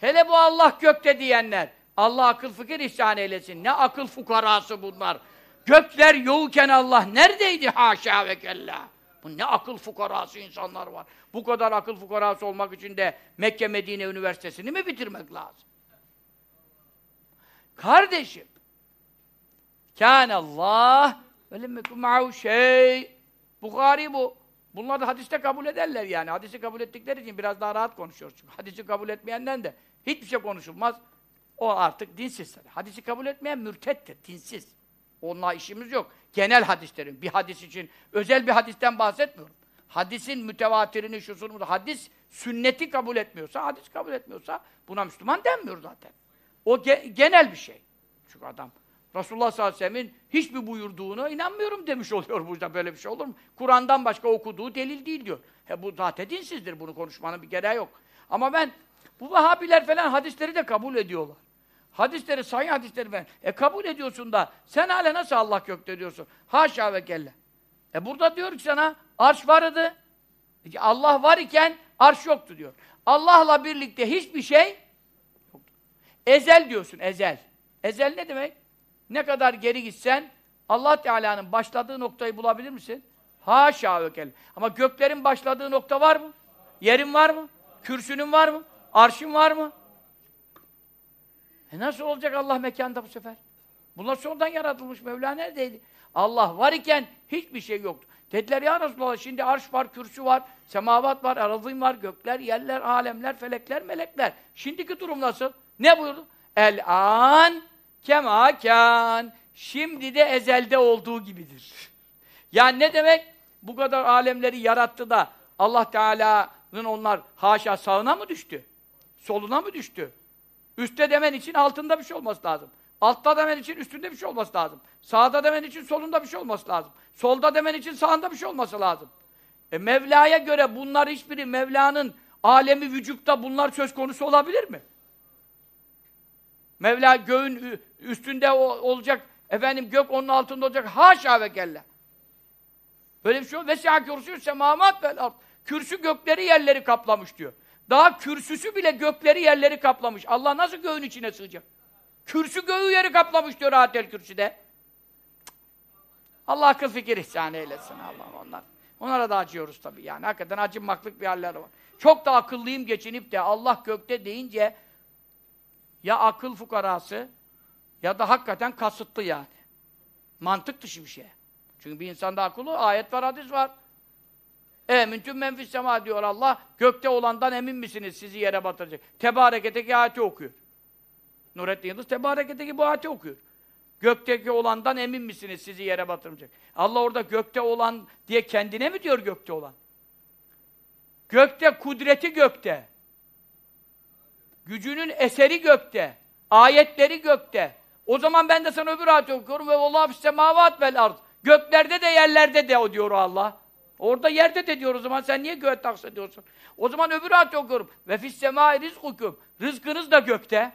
Hele bu Allah gökte diyenler. Allah akıl fikir ihsan eylesin. Ne akıl fukarası bunlar. Gökler yoğuken Allah neredeydi haşa ve kella. Bu ne akıl fukarası insanlar var. Bu kadar akıl fukarası olmak için de Mekke Medine Üniversitesi'ni mi bitirmek lazım? Kardeşim, Kâne Allah ve lemmekû ma'hu şey. Bukhari bu. Bunlar da hadiste kabul ederler yani. Hadisi kabul ettikleri için biraz daha rahat konuşuyoruz. Çünkü hadisi kabul etmeyenden de hiçbir şey konuşulmaz. O artık dinsiz. Hadisi kabul etmeyen mürtettir, dinsiz. Onunla işimiz yok. Genel hadislerin, bir hadis için, özel bir hadisten bahsetmiyorum. Hadisin mütevatirini, şusunu, hadis sünneti kabul etmiyorsa, hadis kabul etmiyorsa buna Müslüman denmiyor zaten. O ge genel bir şey. Çünkü adam Resulullah sallallahu aleyhi ve sellem'in hiçbir buyurduğuna inanmıyorum demiş oluyor burada. Böyle bir şey olur mu? Kur'an'dan başka okuduğu delil değil diyor. He bu zaten dinsizdir. Bunu konuşmanın bir gereği yok. Ama ben bu Vahabiler falan hadisleri de kabul ediyorlar. Hadisleri, sahih hadisleri ben. E kabul ediyorsun da sen hala nasıl Allah gökte diyorsun? Haşa ve kelle. E burada diyor ki sana arş vardı. Allah var iken arş yoktu diyor. Allah'la birlikte hiçbir şey yoktu. Ezel diyorsun, ezel. Ezel ne demek? Ne kadar geri gitsen Allah Teala'nın başladığı noktayı bulabilir misin? Haşa ve kelle. Ama göklerin başladığı nokta var mı? Yerin var mı? Kürsünün var mı? Arşın var mı? E nasıl olacak Allah mekanda bu sefer? Bunlar sonradan yaratılmış. Mevla neredeydi? Allah var iken hiçbir şey yoktu. Dediler ya Resulallah şimdi arş var, kürsü var, semavat var, arazim var, gökler, yerler, alemler, felekler, melekler. Şimdiki durum nasıl? Ne buyurdu? El-an kemakan. Şimdi de ezelde olduğu gibidir. Yani ne demek? Bu kadar alemleri yarattı da Allah Teala'nın onlar haşa sağına mı düştü? Soluna mı düştü? Üste demen için altında bir şey olması lazım. Altta demen için üstünde bir şey olması lazım. Sağda demen için solunda bir şey olması lazım. Solda demen için sağında bir şey olması lazım. E Mevla'ya göre bunlar hiçbiri Mevla'nın alemi vücutta bunlar söz konusu olabilir mi? Mevla göğün üstünde olacak, efendim gök onun altında olacak. Haşa ve kella. Böyle bir şey yok. Vesiha kürsü semavat vel. Kürsü gökleri yerleri kaplamış diyor. Daha kürsüsü bile gökleri yerleri kaplamış. Allah nasıl göğün içine sığacak? Kürsü göğü yeri kaplamış diyor Atel Kürsü'de. Allah akıl fikir ihsan eylesin Allah onlar. Onlara da acıyoruz tabii yani. Hakikaten acınmaklık bir halleri var. Çok da akıllıyım geçinip de Allah gökte deyince ya akıl fukarası ya da hakikaten kasıtlı yani. Mantık dışı bir şey. Çünkü bir insanda akıllı ayet var, hadis var. Emintüm menfis sema diyor Allah. Gökte olandan emin misiniz sizi yere batıracak? Tebareke'teki ayeti okuyor. Nurettin Yıldız Tebareke'teki bu ayeti okuyor. Gökteki olandan emin misiniz sizi yere batırmayacak? Allah orada gökte olan diye kendine mi diyor gökte olan? Gökte, kudreti gökte. Gücünün eseri gökte. Ayetleri gökte. O zaman ben de sana öbür ayeti okuyorum ve vallahi fis semavat vel ard. Göklerde de yerlerde de o diyor Allah. Orada yerde de diyor o zaman sen niye göğe taks ediyorsun? O zaman öbür ayeti okuyorum. Ve fis semai rizkukum. Rızkınız da gökte.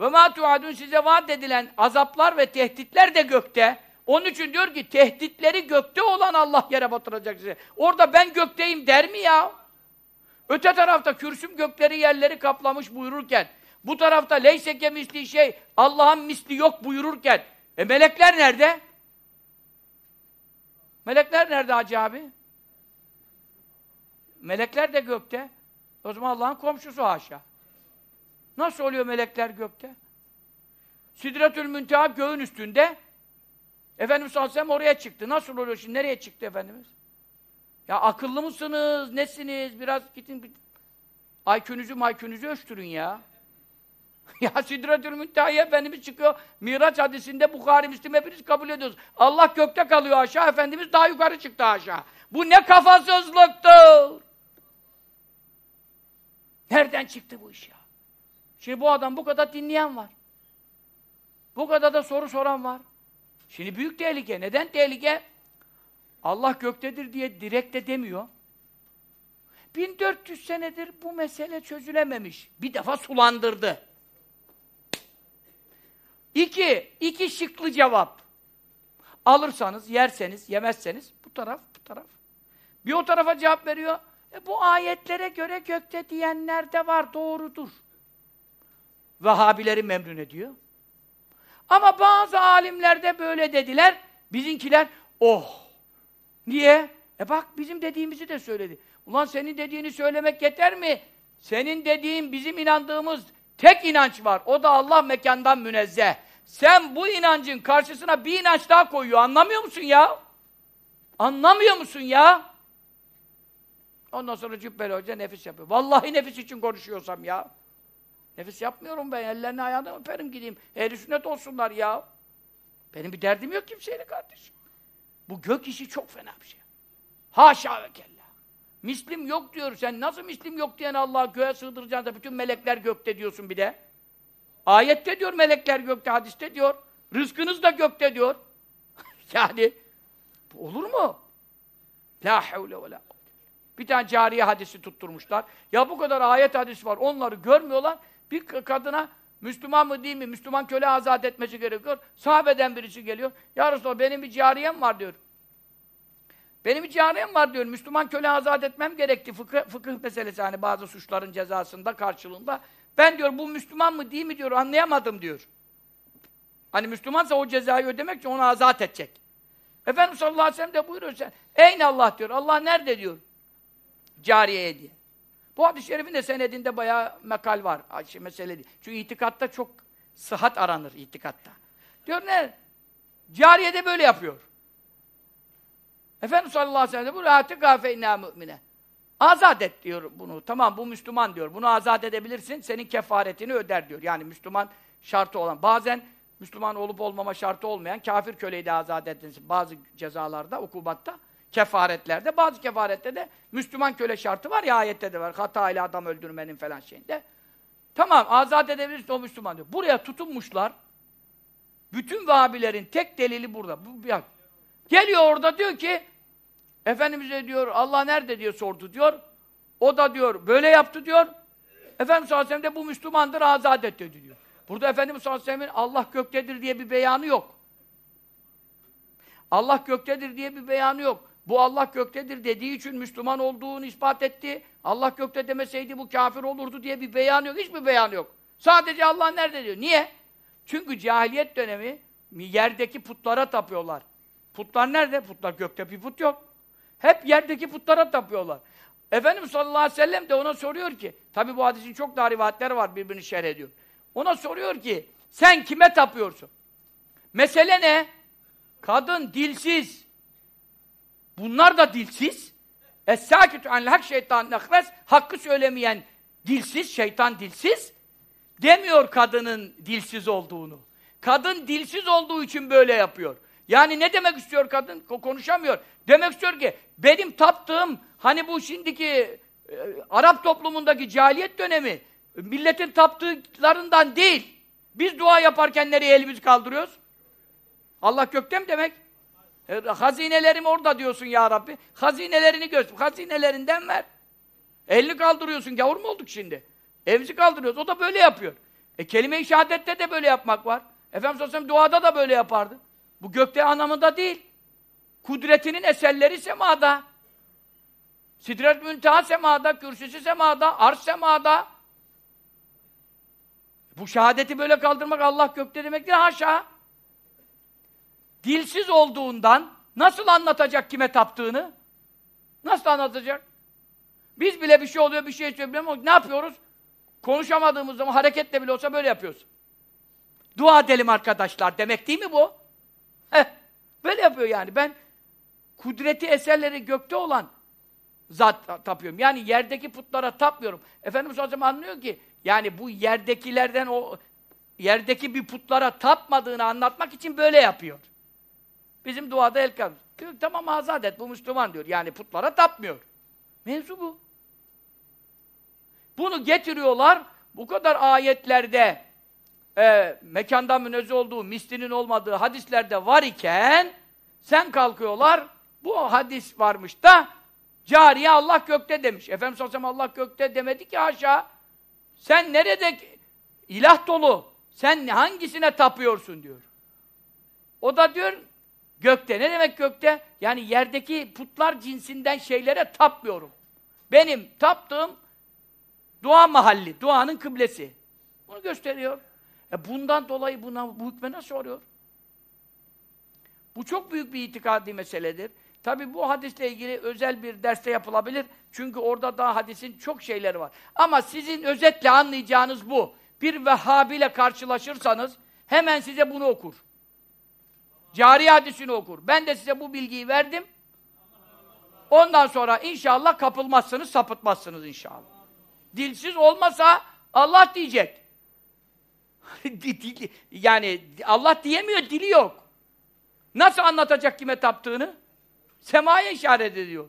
Ve ma tuadun size vaat edilen azaplar ve tehditler de gökte. Onun için diyor ki tehditleri gökte olan Allah yere batıracak size. Orada ben gökteyim der mi ya? Öte tarafta kürsüm gökleri yerleri kaplamış buyururken bu tarafta leyseke misli şey Allah'ın misli yok buyururken e melekler nerede? Melekler nerede Hacı abi? Melekler de gökte. O zaman Allah'ın komşusu haşa. Nasıl oluyor melekler gökte? Sidretül Münteha göğün üstünde. Efendimiz sallallahu aleyhi ve oraya çıktı. Nasıl oluyor şimdi? Nereye çıktı Efendimiz? Ya akıllı mısınız? Nesiniz? Biraz gidin bir... IQ'nuzu maykünüzü ölçtürün ya. ya Sidretül Münteha'ya Efendimiz çıkıyor. Miraç hadisinde Bukhari, Müslim hepiniz kabul ediyoruz. Allah gökte kalıyor aşağı, Efendimiz daha yukarı çıktı aşağı. Bu ne kafasızlıktır! Nereden çıktı bu iş ya? Şimdi bu adam bu kadar dinleyen var. Bu kadar da soru soran var. Şimdi büyük tehlike. Neden tehlike? Allah göktedir diye direkt de demiyor. 1400 senedir bu mesele çözülememiş. Bir defa sulandırdı. İki, iki şıklı cevap. Alırsanız, yerseniz, yemezseniz bu taraf, bu taraf. Bir o tarafa cevap veriyor. E, bu ayetlere göre gökte diyenler de var, doğrudur. Vehhabileri memnun ediyor. Ama bazı alimler de böyle dediler. Bizinkiler, oh! Niye? E bak bizim dediğimizi de söyledi. Ulan senin dediğini söylemek yeter mi? Senin dediğin bizim inandığımız tek inanç var. O da Allah mekandan münezzeh. Sen bu inancın karşısına bir inanç daha koyuyor. Anlamıyor musun ya? Anlamıyor musun ya? Ondan sonra Cübbeli Hoca nefis yapıyor. Vallahi nefis için konuşuyorsam ya. Nefis yapmıyorum ben. Ellerini ayağını öperim gideyim. Ehli sünnet olsunlar ya. Benim bir derdim yok kimseyle kardeşim. Bu gök işi çok fena bir şey. Haşa ve kella. Mislim yok diyor. Sen nasıl mislim yok diyen Allah'a göğe sığdıracaksın da bütün melekler gökte diyorsun bir de. Ayette diyor melekler gökte, hadiste diyor. Rızkınız da gökte diyor. yani olur mu? La havle ve la Bir tane cariye hadisi tutturmuşlar. Ya bu kadar ayet hadisi var. Onları görmüyorlar. Bir kadına Müslüman mı değil mi? Müslüman köle azat etmesi gerekiyor. Sahabeden birisi geliyor. Ya Resulallah benim bir cariyem var diyor. Benim bir cariyem var diyor. Müslüman köle azat etmem gerekti. Fıkıh, fıkıh meselesi hani bazı suçların cezasında karşılığında. Ben diyor bu Müslüman mı değil mi diyor anlayamadım diyor. Hani Müslümansa o cezayı ödemek için onu azat edecek. Efendimiz sallallahu aleyhi ve sellem de buyuruyor sen. Ey Allah diyor. Allah nerede diyor. Cariyeye diye. Bu hadis-i şerifin de senedinde bayağı mekal var. Şey, mesele değil. Çünkü itikatta çok sıhhat aranır itikatta. Diyor ne? Cariye de böyle yapıyor. Efendimiz sallallahu aleyhi ve sellem bu rahatı kafe inna mümine. Azat et diyor bunu. Tamam bu Müslüman diyor. Bunu azat edebilirsin. Senin kefaretini öder diyor. Yani Müslüman şartı olan. Bazen Müslüman olup olmama şartı olmayan kafir köleyi de azat edilsin. Bazı cezalarda, ukubatta, kefaretlerde. Bazı kefarette de Müslüman köle şartı var ya ayette de var. Hata ile adam öldürmenin falan şeyinde. Tamam azat edebilirsin o Müslüman diyor. Buraya tutunmuşlar. Bütün Vahabilerin tek delili burada. Bu, bir Geliyor orada diyor ki Efendimiz'e diyor Allah nerede diyor sordu diyor. O da diyor böyle yaptı diyor. Efendimiz sallallahu aleyhi ve sellem de bu Müslümandır azat etti diyor. Burada Efendimiz sallallahu aleyhi ve sellem'in Allah göktedir diye bir beyanı yok. Allah göktedir diye bir beyanı yok. Bu Allah göktedir dediği için Müslüman olduğunu ispat etti. Allah gökte demeseydi bu kafir olurdu diye bir beyanı yok. Hiçbir beyanı yok. Sadece Allah nerede diyor. Niye? Çünkü cahiliyet dönemi yerdeki putlara tapıyorlar. Putlar nerede? Putlar gökte bir put yok. Hep yerdeki putlara tapıyorlar. Efendimiz sallallahu aleyhi ve sellem de ona soruyor ki, tabi bu hadisin çok daha rivayetleri var birbirini şerh ediyor. Ona soruyor ki, Sen kime tapıyorsun? Mesele ne? Kadın dilsiz. Bunlar da dilsiz. Es-sâkitü anil hak şeytan nekres. Hakkı söylemeyen dilsiz, şeytan dilsiz. Demiyor kadının dilsiz olduğunu. Kadın dilsiz olduğu için böyle yapıyor. Yani ne demek istiyor kadın? Ko- Konuşamıyor. Demek istiyor ki benim taptığım hani bu şimdiki e, Arap toplumundaki cahiliyet dönemi milletin taptıklarından değil. Biz dua yaparken nereye elimizi kaldırıyoruz? Allah gökte mi demek? E, hazinelerim orada diyorsun ya Rabbi. Hazinelerini göster. Hazinelerinden ver. Elini kaldırıyorsun. Gavur mu olduk şimdi? Evimizi kaldırıyoruz. O da böyle yapıyor. E kelime-i şehadette de böyle yapmak var. Efendimiz Aleyhisselam duada da böyle yapardı. Bu gökte anlamında değil. Kudretinin eserleri semada. Sidret münteha semada, kürsüsü semada, arş semada. Bu şehadeti böyle kaldırmak Allah gökte demektir. Haşa. Dilsiz olduğundan nasıl anlatacak kime taptığını? Nasıl anlatacak? Biz bile bir şey oluyor, bir şey söylemiyoruz. Ne yapıyoruz? Konuşamadığımız zaman hareketle bile olsa böyle yapıyoruz. Dua edelim arkadaşlar demek değil mi bu? Heh, böyle yapıyor yani. Ben kudreti eserleri gökte olan zat ta- tapıyorum. Yani yerdeki putlara tapmıyorum. Efendimiz zaman anlıyor ki yani bu yerdekilerden o yerdeki bir putlara tapmadığını anlatmak için böyle yapıyor. Bizim duada el kalmış. Tamam azat et bu Müslüman diyor. Yani putlara tapmıyor. Mevzu bu. Bunu getiriyorlar. Bu kadar ayetlerde e, mekandan münezzeh olduğu, mislinin olmadığı hadislerde var iken sen kalkıyorlar. Bu hadis varmış da cariye Allah gökte demiş. Efendimiz sallallahu aleyhi ve sellem Allah gökte demedi ki haşa. Sen nerede ilah dolu? Sen hangisine tapıyorsun diyor. O da diyor gökte. Ne demek gökte? Yani yerdeki putlar cinsinden şeylere tapmıyorum. Benim taptığım dua mahalli, duanın kıblesi. Bunu gösteriyor. E bundan dolayı buna bu hükme nasıl oluyor? Bu çok büyük bir itikadi meseledir. Tabi bu hadisle ilgili özel bir derste yapılabilir. Çünkü orada daha hadisin çok şeyleri var. Ama sizin özetle anlayacağınız bu. Bir Vehhabi ile karşılaşırsanız hemen size bunu okur. Cari hadisini okur. Ben de size bu bilgiyi verdim. Ondan sonra inşallah kapılmazsınız, sapıtmazsınız inşallah. Dilsiz olmasa Allah diyecek. Yani Allah diyemiyor, dili yok. Nasıl anlatacak kime taptığını? Semaya işaret ediyor.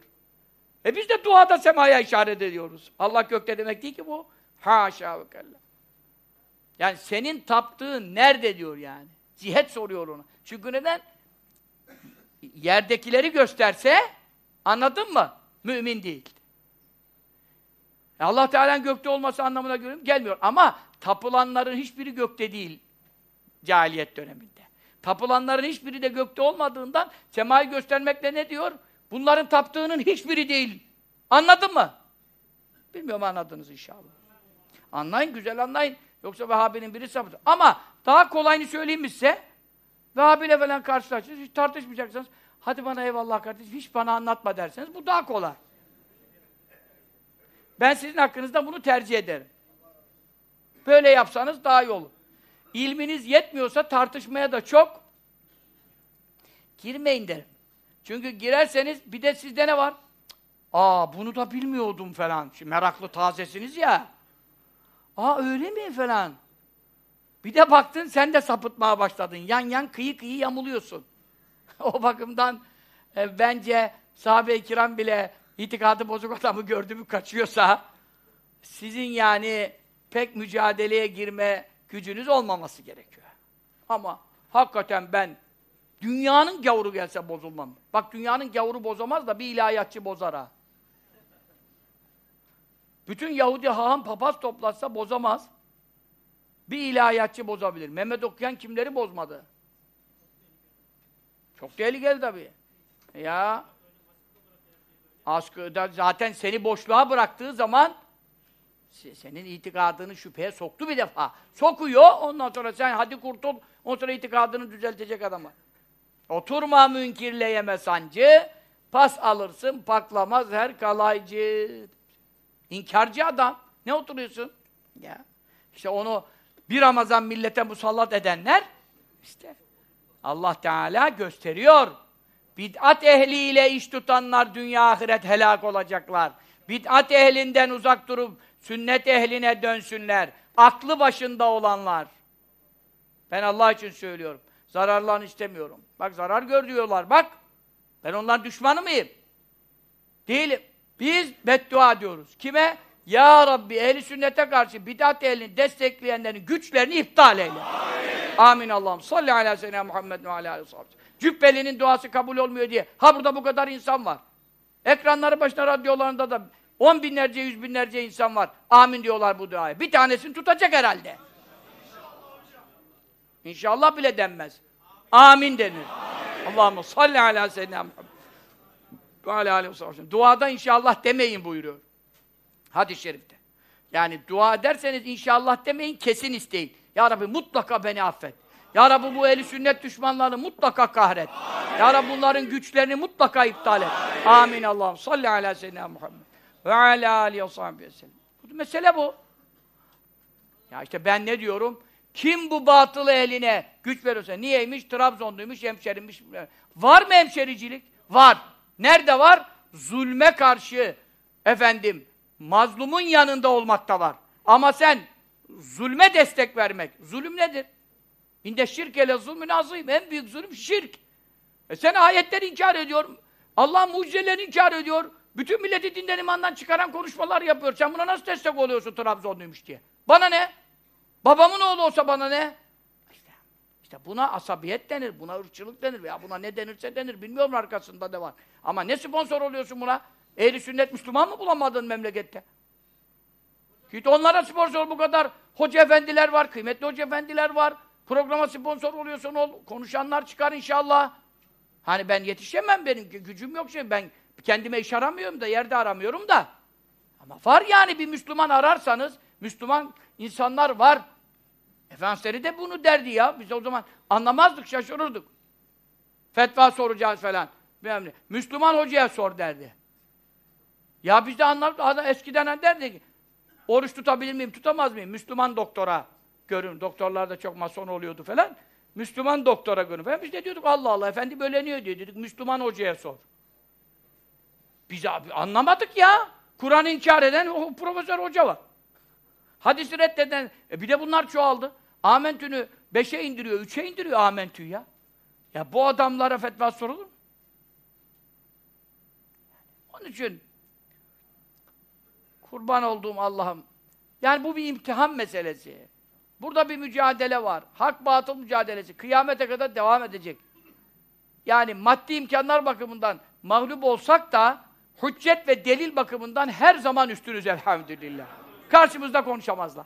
E biz de duada semaya işaret ediyoruz. Allah gökte demek değil ki bu. Haşa ve kella. Yani senin taptığın nerede diyor yani. Cihet soruyor ona. Çünkü neden? Yerdekileri gösterse anladın mı? Mümin değil. E Allah Teala'nın gökte olması anlamına göre gelmiyor. Ama tapılanların hiçbiri gökte değil cahiliyet döneminde. Tapılanların hiçbiri de gökte olmadığından semayı göstermekle ne diyor? Bunların taptığının hiçbiri değil. Anladın mı? Bilmiyorum anladınız inşallah. Anlayın, güzel anlayın. Yoksa Vehhabi'nin biri sapıtır. Ama daha kolayını söyleyeyim size? Vehhabi'yle falan karşılaştınız, hiç tartışmayacaksınız. Hadi bana eyvallah kardeşim, hiç bana anlatma derseniz bu daha kolay. Ben sizin hakkınızda bunu tercih ederim. Böyle yapsanız daha iyi olur. İlminiz yetmiyorsa tartışmaya da çok girmeyin derim. Çünkü girerseniz bir de sizde ne var? Aa bunu da bilmiyordum falan. Şimdi meraklı tazesiniz ya. Aa öyle mi falan. Bir de baktın sen de sapıtmaya başladın. Yan yan kıyı kıyı yamuluyorsun. o bakımdan e, bence sahabe-i kiram bile itikadı bozuk adamı gördü mü kaçıyorsa sizin yani pek mücadeleye girme gücünüz olmaması gerekiyor. Ama hakikaten ben dünyanın gavuru gelse bozulmam. Bak dünyanın gavuru bozamaz da bir ilahiyatçı bozar ha. Bütün Yahudi haham papaz toplatsa bozamaz. Bir ilahiyatçı bozabilir. Mehmet okuyan kimleri bozmadı? Çok tehlikeli tabii. Ya askıda zaten seni boşluğa bıraktığı zaman senin itikadını şüpheye soktu bir defa. Sokuyor, ondan sonra sen hadi kurtul, ondan sonra itikadını düzeltecek adama. Oturma münkirleyeme sancı, pas alırsın, paklamaz her kalaycı. İnkarcı adam. Ne oturuyorsun? Ya. İşte onu bir Ramazan millete musallat edenler işte Allah Teala gösteriyor. Bid'at ehliyle iş tutanlar dünya ahiret helak olacaklar. Bid'at ehlinden uzak durup sünnet ehline dönsünler. Aklı başında olanlar. Ben Allah için söylüyorum. Zararlarını istemiyorum. Bak zarar gör diyorlar. Bak. Ben onların düşmanı mıyım? Değilim. Biz beddua diyoruz. Kime? Ya Rabbi ehli sünnete karşı bid'at ehlini destekleyenlerin güçlerini iptal eyle. Amin, Amin Allah'ım. Salli ala seyyidina Muhammed ve ala aleyhi Cübbeli'nin duası kabul olmuyor diye. Ha burada bu kadar insan var. Ekranları başına radyolarında da on binlerce, yüz binlerce insan var. Amin diyorlar bu duaya. Bir tanesini tutacak herhalde. İnşallah bile denmez. Amin denir. Allahümme salli ala seyyidina Muhammed. Ve ala aleyhi Duada inşallah demeyin buyuruyor. Hadis-i şerifte. Yani dua ederseniz inşallah demeyin, kesin isteyin. Ya Rabbi mutlaka beni affet. Ya Rabbi bu eli sünnet düşmanlarını mutlaka kahret. Amin. Ya Rabbi bunların güçlerini mutlaka iptal et. Amin, Amin Allah'ım. Salli ala seyyidina Muhammed. Ve ala aleyhi ve sellem. Mesele bu. Ya işte ben ne diyorum? Kim bu batılı eline güç veriyorsa, niyeymiş? Trabzonluymuş, hemşerimmiş. Var mı hemşericilik? Var. Nerede var? Zulme karşı, efendim, mazlumun yanında olmakta var. Ama sen zulme destek vermek, zulüm nedir? İnde şirk ele zulmün azim. En büyük zulüm şirk. E sen ayetleri inkar ediyor. Allah mucizelerini inkar ediyor. Bütün milleti dinden imandan çıkaran konuşmalar yapıyor. Sen buna nasıl destek oluyorsun Trabzonluymuş diye? Bana ne? Babamın oğlu olsa bana ne? İşte, işte buna asabiyet denir, buna ırkçılık denir veya buna ne denirse denir. Bilmiyorum arkasında ne var. Ama ne sponsor oluyorsun buna? Ehli sünnet Müslüman mı bulamadın memlekette? Git onlara sponsor bu kadar hoca efendiler var, kıymetli hoca efendiler var. Programa sponsor oluyorsun ol. Konuşanlar çıkar inşallah. Hani ben yetişemem benim gücüm yok şey. Ben kendime iş aramıyorum da yerde aramıyorum da. Ama var yani bir Müslüman ararsanız Müslüman insanlar var. Efendimiz de bunu derdi ya. Biz o zaman anlamazdık, şaşırırdık. Fetva soracağız falan. Bilmem Müslüman hocaya sor derdi. Ya biz de anladık. Eskiden derdi ki oruç tutabilir miyim, tutamaz mıyım? Müslüman doktora görün. Doktorlar da çok mason oluyordu falan. Müslüman doktora görün falan. Biz de diyorduk Allah Allah efendi böleniyor diye dedik. Müslüman hocaya sor. Biz anlamadık ya. Kur'an inkar eden o profesör hoca var. Hadisi reddeden, e bir de bunlar çoğaldı. Amentü'nü beşe indiriyor, üçe indiriyor amentü'yü ya. Ya bu adamlara fetva sorulur mu? Onun için kurban olduğum Allah'ım. Yani bu bir imtihan meselesi. Burada bir mücadele var. Hak batıl mücadelesi. Kıyamete kadar devam edecek. Yani maddi imkanlar bakımından mağlup olsak da hüccet ve delil bakımından her zaman üstünüz elhamdülillah. Karşımızda konuşamazlar.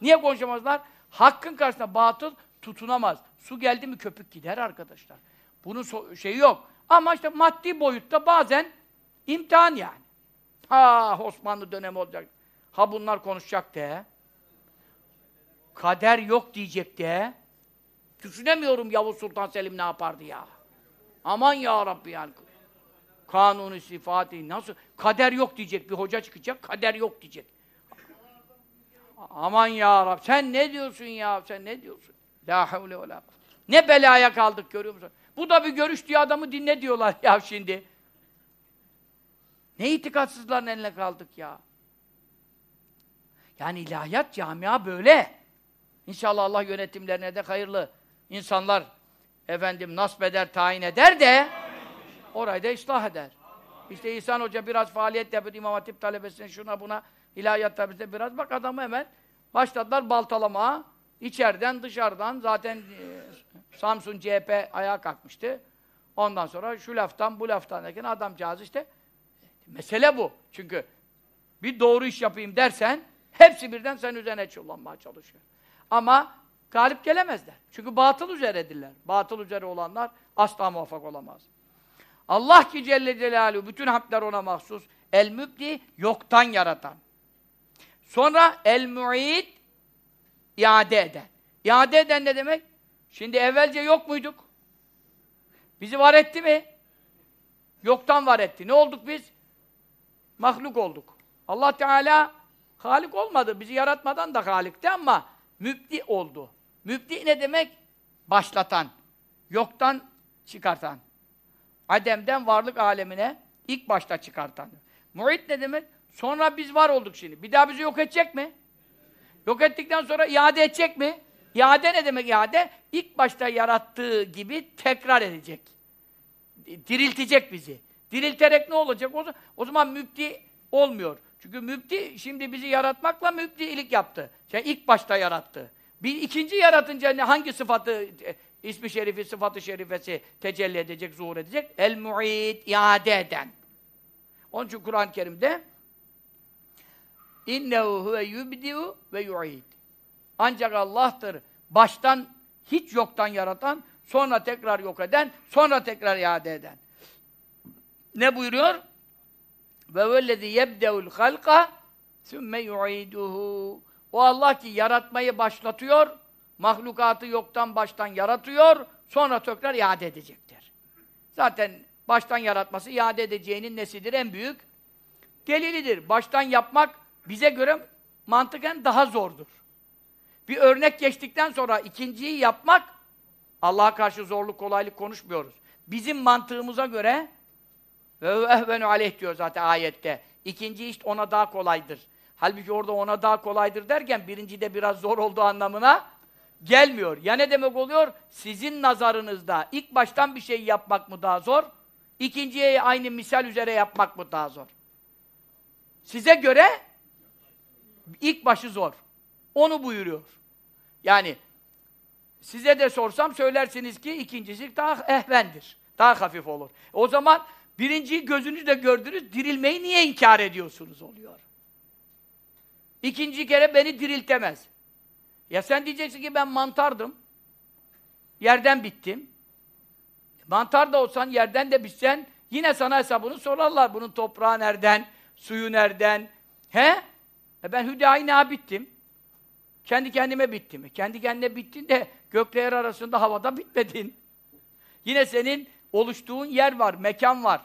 Niye konuşamazlar? Hakkın karşısında batıl tutunamaz. Su geldi mi köpük gider arkadaşlar. Bunun so şeyi yok. Ama işte maddi boyutta bazen imtihan yani. Ha Osmanlı dönemi olacak. Ha bunlar konuşacak de. Kader yok diyecek de. Düşünemiyorum Yavuz Sultan Selim ne yapardı ya. Aman ya Rabbi yani. Kanunu sıfatı nasıl? Kader yok diyecek bir hoca çıkacak. Kader yok diyecek. Aman ya Rab, sen ne diyorsun ya? Sen ne diyorsun? La havle ve Ne belaya kaldık görüyor musun? Bu da bir görüş diye adamı dinle diyorlar ya şimdi. Ne itikatsızların eline kaldık ya. Yani ilahiyat camia böyle. İnşallah Allah yönetimlerine de hayırlı insanlar efendim nasip eder, tayin eder de orayı da ıslah eder. İşte İhsan Hoca biraz faaliyet yapıyor, İmam Hatip talebesine şuna buna İlahiyat tabirinde biraz bak adamı hemen başladılar baltalamaya. İçeriden dışarıdan zaten e, Samsun CHP ayağa kalkmıştı. Ondan sonra şu laftan bu laftan derken adamcağız işte mesele bu. Çünkü bir doğru iş yapayım dersen hepsi birden sen üzerine çullanmaya çalışıyor. Ama galip gelemezler. Çünkü batıl üzeredirler. Batıl üzere olanlar asla muvaffak olamaz. Allah ki Celle Celaluhu bütün hamdler ona mahsus. El mübdi yoktan yaratan. Sonra el-mu'id iade eden. İade eden ne demek? Şimdi evvelce yok muyduk? Bizi var etti mi? Yoktan var etti. Ne olduk biz? Mahluk olduk. Allah Teala Halik olmadı. Bizi yaratmadan da Halik'ti ama Mübdi oldu. Mübdi ne demek? Başlatan. Yoktan çıkartan. Adem'den varlık alemine ilk başta çıkartan. Muhit ne demek? Sonra biz var olduk şimdi. Bir daha bizi yok edecek mi? Yok ettikten sonra iade edecek mi? İade ne demek iade? İlk başta yarattığı gibi tekrar edecek. Diriltecek bizi. Dirilterek ne olacak? O, o zaman mübdi olmuyor. Çünkü mübdi şimdi bizi yaratmakla mübdilik yaptı. Yani ilk başta yarattı. Bir ikinci yaratınca ne hangi sıfatı e, ismi şerifi, sıfatı şerifesi tecelli edecek, zuhur edecek? El-mu'id, iade eden. Onun için Kur'an-ı Kerim'de innehu huve yubdiu ve yu'id. Ancak Allah'tır baştan hiç yoktan yaratan, sonra tekrar yok eden, sonra tekrar iade eden. Ne buyuruyor? Ve vellezî yebdeul halqa sümme yu'iduhu. O Allah ki yaratmayı başlatıyor, mahlukatı yoktan baştan yaratıyor, sonra tekrar iade edecektir. Zaten baştan yaratması iade edeceğinin nesidir? En büyük delilidir. Baştan yapmak bize göre mantıken daha zordur. Bir örnek geçtikten sonra ikinciyi yapmak Allah'a karşı zorluk, kolaylık konuşmuyoruz. Bizim mantığımıza göre ve ehvenu aleyh diyor zaten ayette. İkinci iş ona daha kolaydır. Halbuki orada ona daha kolaydır derken birinci de biraz zor olduğu anlamına gelmiyor. Ya ne demek oluyor? Sizin nazarınızda ilk baştan bir şey yapmak mı daha zor? İkinciye aynı misal üzere yapmak mı daha zor? Size göre ilk başı zor. Onu buyuruyor. Yani size de sorsam söylersiniz ki ikincisi daha ehvendir. Daha hafif olur. O zaman birinciyi gözünüzle gördünüz, dirilmeyi niye inkar ediyorsunuz oluyor. İkinci kere beni diriltemez. Ya sen diyeceksin ki ben mantardım. Yerden bittim. Mantar da olsan, yerden de bitsen yine sana hesabını sorarlar. Bunun toprağı nereden, suyu nereden? He? E ben hüdayi bittim. Kendi kendime bittim. E kendi kendine bittin de gökle yer arasında havada bitmedin. Yine senin oluştuğun yer var, mekan var.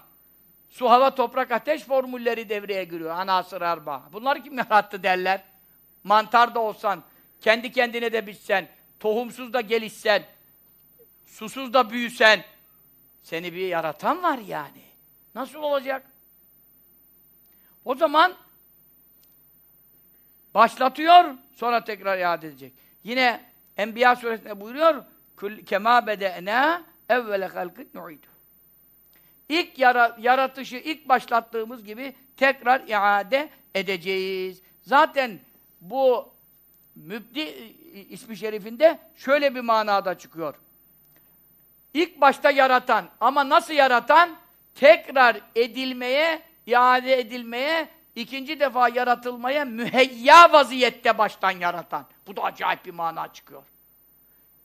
Su, hava, toprak, ateş formülleri devreye giriyor. Anasır arba. Bunları kim yarattı derler. Mantar da olsan, kendi kendine de bitsen, tohumsuz da gelişsen, susuz da büyüsen, seni bir yaratan var yani. Nasıl olacak? O zaman başlatıyor, sonra tekrar iade edecek. Yine Enbiya suresinde buyuruyor, kema bede'na evvele halkın nu'idu. İlk yara yaratışı ilk başlattığımız gibi tekrar iade edeceğiz. Zaten bu mübdi ismi şerifinde şöyle bir manada çıkıyor. İlk başta yaratan ama nasıl yaratan? Tekrar edilmeye, iade edilmeye, ikinci defa yaratılmaya müheyya vaziyette baştan yaratan. Bu da acayip bir mana çıkıyor.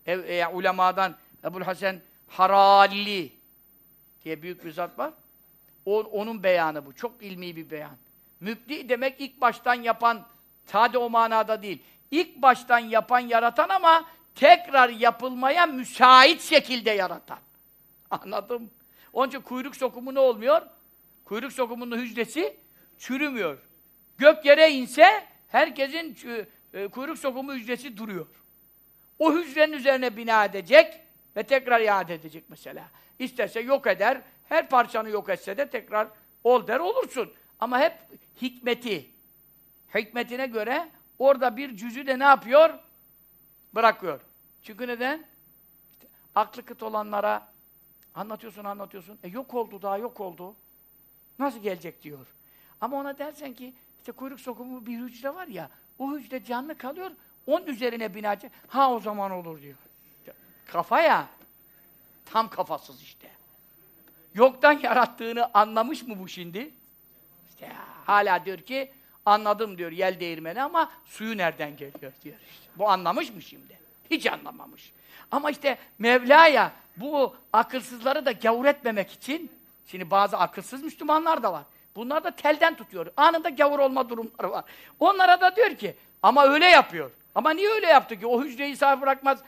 E, e, ulemadan Ebu'l Hasan Harali diye büyük bir zat var. O, onun beyanı bu. Çok ilmi bir beyan. Mübdi demek ilk baştan yapan, sade o manada değil. İlk baştan yapan, yaratan ama tekrar yapılmaya müsait şekilde yaratan. Anladım. Onun için kuyruk sokumu ne olmuyor? Kuyruk sokumunun hücresi çürümüyor. Gök yere inse herkesin e, kuyruk sokumu hücresi duruyor. O hücrenin üzerine bina edecek ve tekrar iade edecek mesela. İsterse yok eder, her parçanı yok etse de tekrar ol der olursun. Ama hep hikmeti, hikmetine göre orada bir cüzü de ne yapıyor? Bırakıyor. Çünkü neden? İşte aklı kıt olanlara anlatıyorsun anlatıyorsun. E yok oldu daha yok oldu. Nasıl gelecek diyor. Ama ona dersen ki işte kuyruk sokumu bir hücre var ya o hücre canlı kalıyor onun üzerine binacak. Ha o zaman olur diyor. Kafa ya. Tam kafasız işte. Yoktan yarattığını anlamış mı bu şimdi? İşte ya, hala diyor ki anladım diyor yel değirmeni ama suyu nereden geliyor diyor işte. Bu anlamış mı şimdi? Hiç anlamamış. Ama işte Mevla'ya bu akılsızları da gavur etmemek için şimdi bazı akılsız Müslümanlar da var. Bunlar da telden tutuyor. Anında gavur olma durumları var. Onlara da diyor ki ama öyle yapıyor. Ama niye öyle yaptı ki? O hücreyi sağ bırakmaz.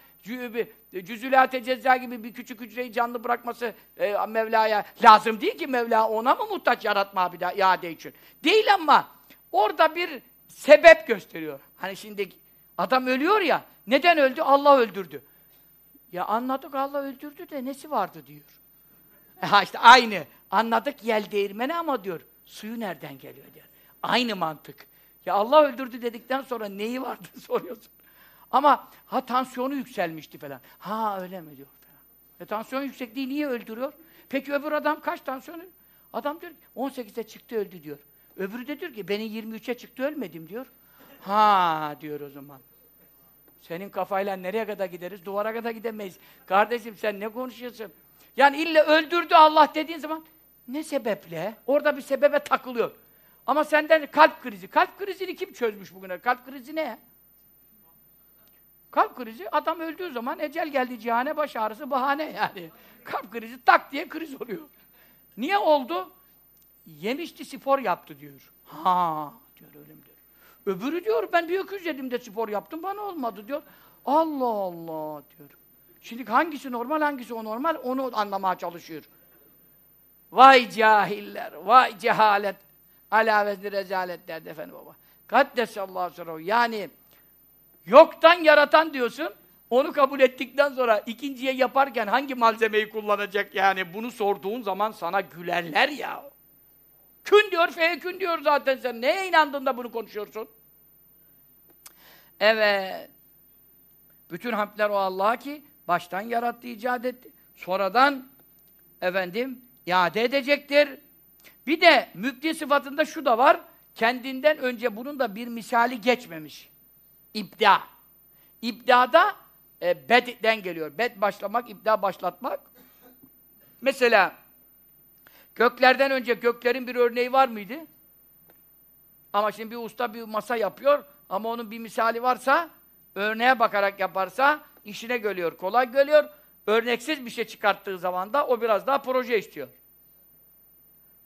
Cüzülâte ceza gibi bir küçük hücreyi canlı bırakması e, Mevla'ya lazım değil ki Mevla ona mı muhtaç yaratma bir daha iade için? Değil ama orada bir sebep gösteriyor. Hani şimdi Adam ölüyor ya. Neden öldü? Allah öldürdü. Ya anladık Allah öldürdü de nesi vardı diyor. Ha işte aynı. Anladık yel değirmeni ama diyor. Suyu nereden geliyor diyor. Aynı mantık. Ya Allah öldürdü dedikten sonra neyi vardı soruyorsun. Ama ha tansiyonu yükselmişti falan. Ha öyle mi diyor falan. E tansiyon yüksekliği niye öldürüyor? Peki öbür adam kaç tansiyonu? Adam diyor ki 18'e çıktı öldü diyor. Öbürü de diyor ki benim 23'e çıktı ölmedim diyor. Ha diyor o zaman. Senin kafayla nereye kadar gideriz? Duvara kadar gidemeyiz. Kardeşim sen ne konuşuyorsun? Yani illa öldürdü Allah dediğin zaman ne sebeple? Orada bir sebebe takılıyor. Ama senden kalp krizi. Kalp krizini kim çözmüş bugüne? Kalp krizi ne? Kalp krizi adam öldüğü zaman ecel geldi cihane baş ağrısı bahane yani. Kalp krizi tak diye kriz oluyor. Niye oldu? Yemişti spor yaptı diyor. Ha diyor öyle mi diyor. Öbürü diyor ben bir öküz yedim de spor yaptım bana olmadı diyor. Allah Allah diyor. Şimdi hangisi normal hangisi o normal onu anlamaya çalışıyor. Vay cahiller, vay cehalet. Ala vezni rezalet derdi efendim baba. Kaddesallahu sırrı. Yani yoktan yaratan diyorsun. Onu kabul ettikten sonra ikinciye yaparken hangi malzemeyi kullanacak yani bunu sorduğun zaman sana gülerler ya. Kün diyor, feyekün diyor zaten sen. Neye inandın da bunu konuşuyorsun? Evet. Bütün hamdler o Allah'a ki baştan yarattı, icat etti. Sonradan efendim iade edecektir. Bir de mübdi sıfatında şu da var. Kendinden önce bunun da bir misali geçmemiş. İbda. İbdada e, bed'den geliyor. Bed başlamak, ibda başlatmak. Mesela göklerden önce göklerin bir örneği var mıydı? Ama şimdi bir usta bir masa yapıyor ama onun bir misali varsa örneğe bakarak yaparsa işine geliyor, kolay geliyor. Örneksiz bir şey çıkarttığı zaman da o biraz daha proje istiyor.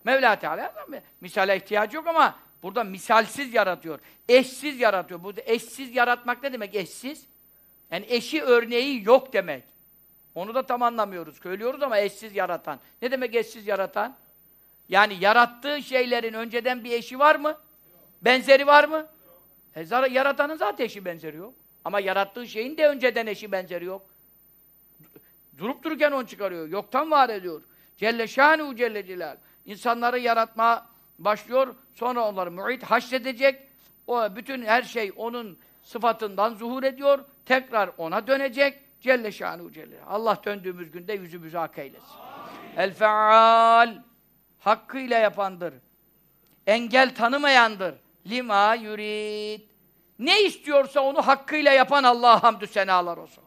Mevla Teala misale ihtiyacı yok ama burada misalsiz yaratıyor. Eşsiz yaratıyor. Burada eşsiz yaratmak ne demek eşsiz? Yani eşi örneği yok demek. Onu da tam anlamıyoruz. Söylüyoruz ama eşsiz yaratan. Ne demek eşsiz yaratan? Yani yarattığı şeylerin önceden bir eşi var mı? Benzeri var mı? E, yaratanın zaten eşi benzeri yok. Ama yarattığı şeyin de önceden eşi benzeri yok. Durup dururken onu çıkarıyor. Yoktan var ediyor. Celle şânu celle celal. İnsanları yaratma başlıyor. Sonra onları muhit haşredecek. O bütün her şey onun sıfatından zuhur ediyor. Tekrar ona dönecek. Celle şanu celle. Allah döndüğümüz günde yüzümüzü hak eylesin. El feal hakkıyla yapandır. Engel tanımayandır. Lima yurid. Ne istiyorsa onu hakkıyla yapan Allah'a hamdü senalar olsun.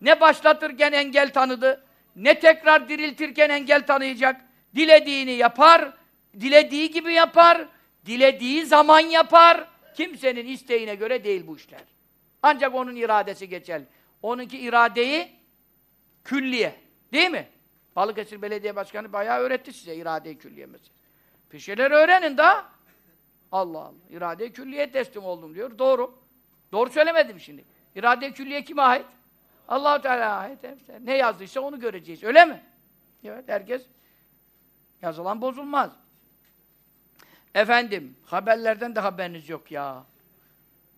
Ne başlatırken engel tanıdı, ne tekrar diriltirken engel tanıyacak. Dilediğini yapar, dilediği gibi yapar, dilediği zaman yapar. Kimsenin isteğine göre değil bu işler. Ancak onun iradesi geçer. Onunki iradeyi külliye. Değil mi? Balıkesir Belediye Başkanı bayağı öğretti size iradeyi külliye mesela. Bir şeyler öğrenin da. Allah Allah. İrade-i külliye teslim oldum diyor. Doğru. Doğru söylemedim şimdi. İrade-i külliye kime ait? allah Teala ait. Ne yazdıysa onu göreceğiz. Öyle mi? Evet. Herkes yazılan bozulmaz. Efendim, haberlerden de haberiniz yok ya.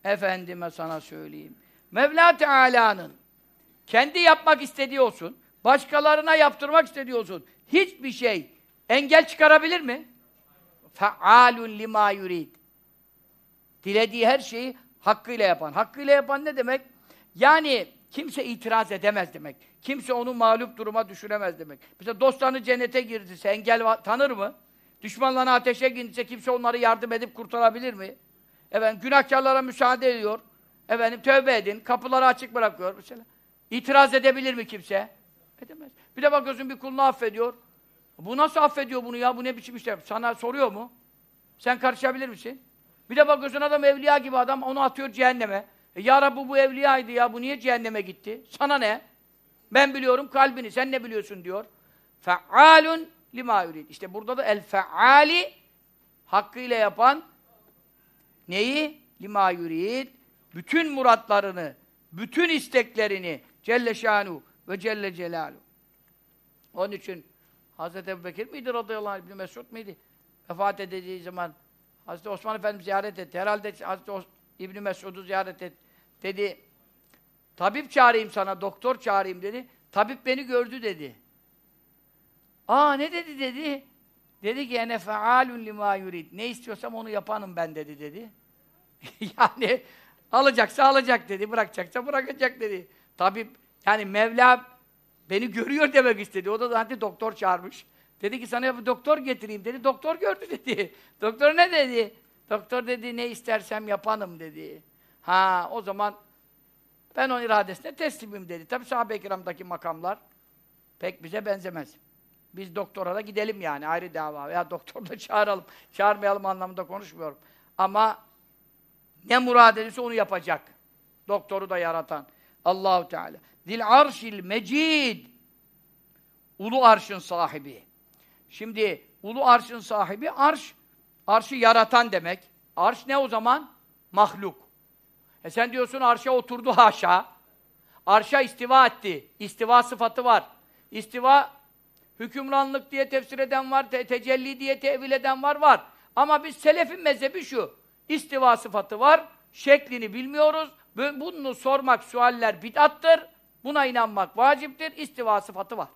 Efendime sana söyleyeyim. Mevla Teala'nın kendi yapmak istediği olsun, başkalarına yaptırmak istediği olsun, hiçbir şey engel çıkarabilir mi? Fealun lima yurid. Dilediği her şeyi hakkıyla yapan. Hakkıyla yapan ne demek? Yani kimse itiraz edemez demek. Kimse onu mağlup duruma düşüremez demek. Mesela dostlarını cennete girdiyse engel tanır mı? Düşmanlarına ateşe girdiyse kimse onları yardım edip kurtarabilir mi? Efendim günahkarlara müsaade ediyor. Efendim tövbe edin, kapıları açık bırakıyor mesela. İtiraz edebilir mi kimse? Edemez. Bir de bakıyorsun bir kulunu affediyor. Bu nasıl affediyor bunu ya? Bu ne biçim işte? Sana soruyor mu? Sen karışabilir misin? Bir de bakıyorsun adam evliya gibi adam onu atıyor cehenneme. E, ya Rabbi bu evliyaydı ya bu niye cehenneme gitti? Sana ne? Ben biliyorum kalbini sen ne biliyorsun diyor. Fealun lima yurid. İşte burada da el feali hakkıyla yapan neyi? Lima yurid. Bütün muratlarını, bütün isteklerini Celle şanu ve Celle celalu. Onun için Hazreti Ebu Bekir miydi radıyallahu anh, İbni Mesud miydi? Vefat edeceği zaman Hazreti Osman Efendimiz ziyaret etti. Herhalde Hazreti İbni Mesud'u ziyaret etti. Dedi, tabip çağırayım sana, doktor çağırayım dedi. Tabip beni gördü dedi. Aa ne dedi dedi. Dedi ki ene fealun lima yurid. Ne istiyorsam onu yapanım ben dedi dedi. yani alacaksa alacak dedi, bırakacaksa bırakacak dedi. Tabip yani Mevla beni görüyor demek istedi. O da zaten doktor çağırmış. Dedi ki sana bir doktor getireyim dedi. Doktor gördü dedi. Doktor ne dedi? Doktor dedi ne istersem yapanım dedi. Ha o zaman ben onun iradesine teslimim dedi. Tabi sahabe-i kiramdaki makamlar pek bize benzemez. Biz doktora da gidelim yani ayrı dava. Ya doktor da çağıralım. Çağırmayalım anlamında konuşmuyorum. Ama ne murad edilse onu yapacak. Doktoru da yaratan. Allahu Teala. Dil arşil mecid. Ulu arşın sahibi. Şimdi ulu arşın sahibi arş, arşı yaratan demek. Arş ne o zaman? Mahluk. E sen diyorsun arşa oturdu haşa. Arşa istiva etti. İstiva sıfatı var. İstiva hükümranlık diye tefsir eden var, te tecelli diye tevil eden var, var. Ama biz selefin mezhebi şu. İstiva sıfatı var, şeklini bilmiyoruz. Bunu sormak, sualler bid'attır. Buna inanmak vaciptir. İstiva sıfatı var.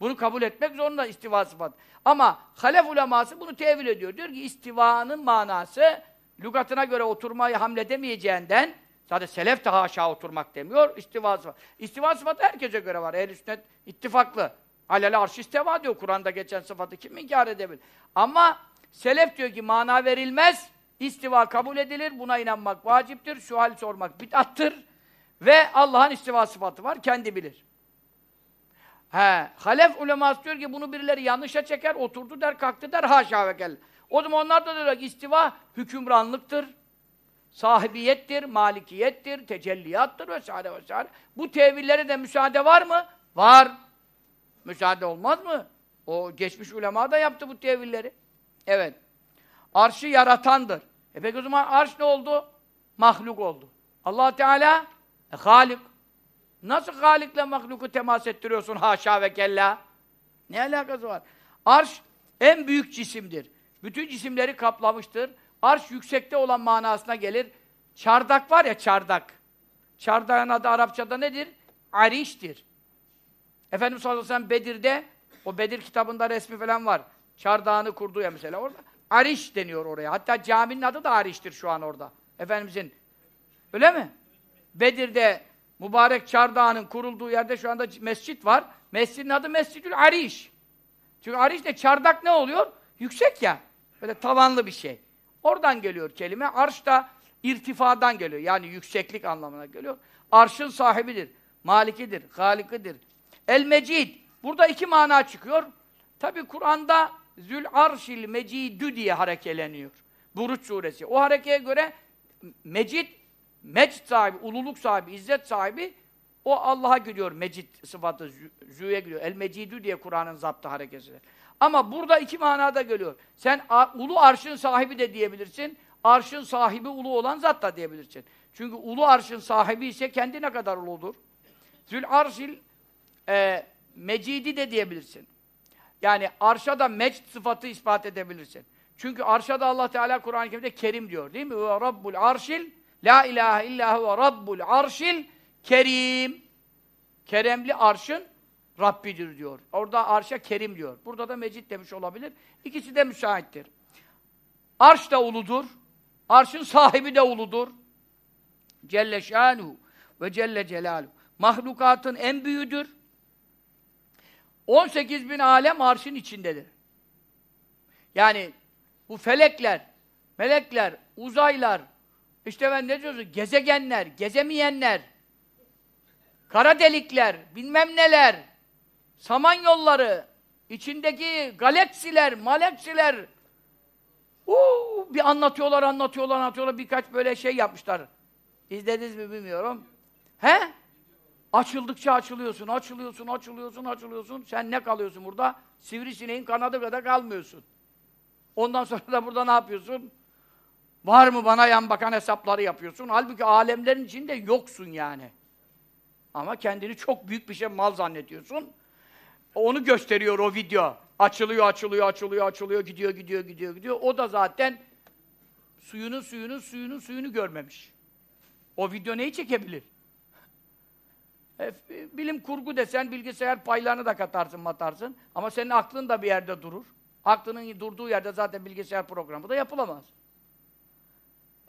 Bunu kabul etmek zorunda istiva sıfatı. Ama halef uleması bunu tevil ediyor. Diyor ki istivanın manası lügatına göre oturmayı hamledemeyeceğinden zaten selef de haşa oturmak demiyor. İstiva sıfatı. İstiva sıfatı herkese göre var. Ehl-i sünnet ittifaklı. Alel arş isteva diyor. Kur'an'da geçen sıfatı kim inkar edebilir? Ama selef diyor ki mana verilmez. İstiva kabul edilir. Buna inanmak vaciptir. Sual sormak bid'attır. Ve Allah'ın istiva sıfatı var. Kendi bilir. He, halef uleması diyor ki bunu birileri yanlışa çeker, oturdu der, kalktı der, haşa ve kelle. O zaman onlar da diyorlar ki istiva hükümranlıktır, sahibiyettir, malikiyettir, tecelliyattır vesaire vesaire. Bu tevillere de müsaade var mı? Var. Müsaade olmaz mı? O geçmiş ulema da yaptı bu tevilleri. Evet. Arşı yaratandır. E peki o zaman arş ne oldu? Mahluk oldu. allah Teala e, Halik. Nasıl Halik'le mahluku temas ettiriyorsun haşa ve kella? Ne alakası var? Arş en büyük cisimdir. Bütün cisimleri kaplamıştır. Arş yüksekte olan manasına gelir. Çardak var ya çardak. Çardağın adı Arapçada nedir? Ariş'tir. Efendimiz sallallahu aleyhi ve sellem Bedir'de, o Bedir kitabında resmi falan var. Çardağını kurdu ya mesela orada. Ariş deniyor oraya. Hatta caminin adı da Ariş'tir şu an orada. Efendimizin. Öyle mi? Bedir'de mübarek çardağının kurulduğu yerde şu anda mescit var. Mescidin adı Mescidül Ariş. Çünkü Ariş de çardak ne oluyor? Yüksek ya. Böyle tavanlı bir şey. Oradan geliyor kelime. Arş da irtifadan geliyor. Yani yükseklik anlamına geliyor. Arşın sahibidir. Malikidir, halikidir. El-Mecid. Burada iki mana çıkıyor. Tabi Kur'an'da Zül Arşil Mecidü diye harekeleniyor. Buruç suresi. O harekeye göre Mecid, Mecid sahibi, ululuk sahibi, izzet sahibi o Allah'a gidiyor Mecid sıfatı, Zü'ye gidiyor. El-Mecidü diye Kur'an'ın zaptı harekesi. Ama burada iki manada geliyor. Sen ulu arşın sahibi de diyebilirsin. Arşın sahibi ulu olan zat da diyebilirsin. Çünkü ulu arşın sahibi ise kendi ne kadar uludur? Zül arşil e, mecidi de diyebilirsin. Yani arşa da mecd sıfatı ispat edebilirsin. Çünkü arşa da Allah Teala Kur'an-ı Kerim'de kerim diyor değil mi? Ve rabbul arşil la ilahe illa huve rabbul arşil kerim. Keremli arşın Rabbidir diyor. Orada arşa kerim diyor. Burada da mecid demiş olabilir. İkisi de müsaittir. Arş da uludur. Arşın sahibi de uludur. Celle şanuhu ve celle celaluhu. Mahlukatın en büyüğüdür. 18 bin alem arşın içindedir. Yani bu felekler, melekler, uzaylar, işte ben ne diyorsun, gezegenler, gezemeyenler, kara delikler, bilmem neler, samanyolları, içindeki galaksiler, maleksiler, Uuu, bir anlatıyorlar, anlatıyorlar, anlatıyorlar, birkaç böyle şey yapmışlar. İzlediniz mi bilmiyorum. He? Açıldıkça açılıyorsun, açılıyorsun, açılıyorsun, açılıyorsun. Sen ne kalıyorsun burada? Sivrisineğin kanadı kadar kalmıyorsun. Ondan sonra da burada ne yapıyorsun? Var mı bana yan bakan hesapları yapıyorsun. Halbuki alemlerin içinde yoksun yani. Ama kendini çok büyük bir şey mal zannediyorsun. Onu gösteriyor o video. Açılıyor, açılıyor, açılıyor, açılıyor, gidiyor, gidiyor, gidiyor, gidiyor. O da zaten suyunun suyunun suyunun suyunu görmemiş. O video neyi çekebilir? E, bilim kurgu desen bilgisayar paylarını da katarsın matarsın. Ama senin aklın da bir yerde durur. Aklının durduğu yerde zaten bilgisayar programı da yapılamaz.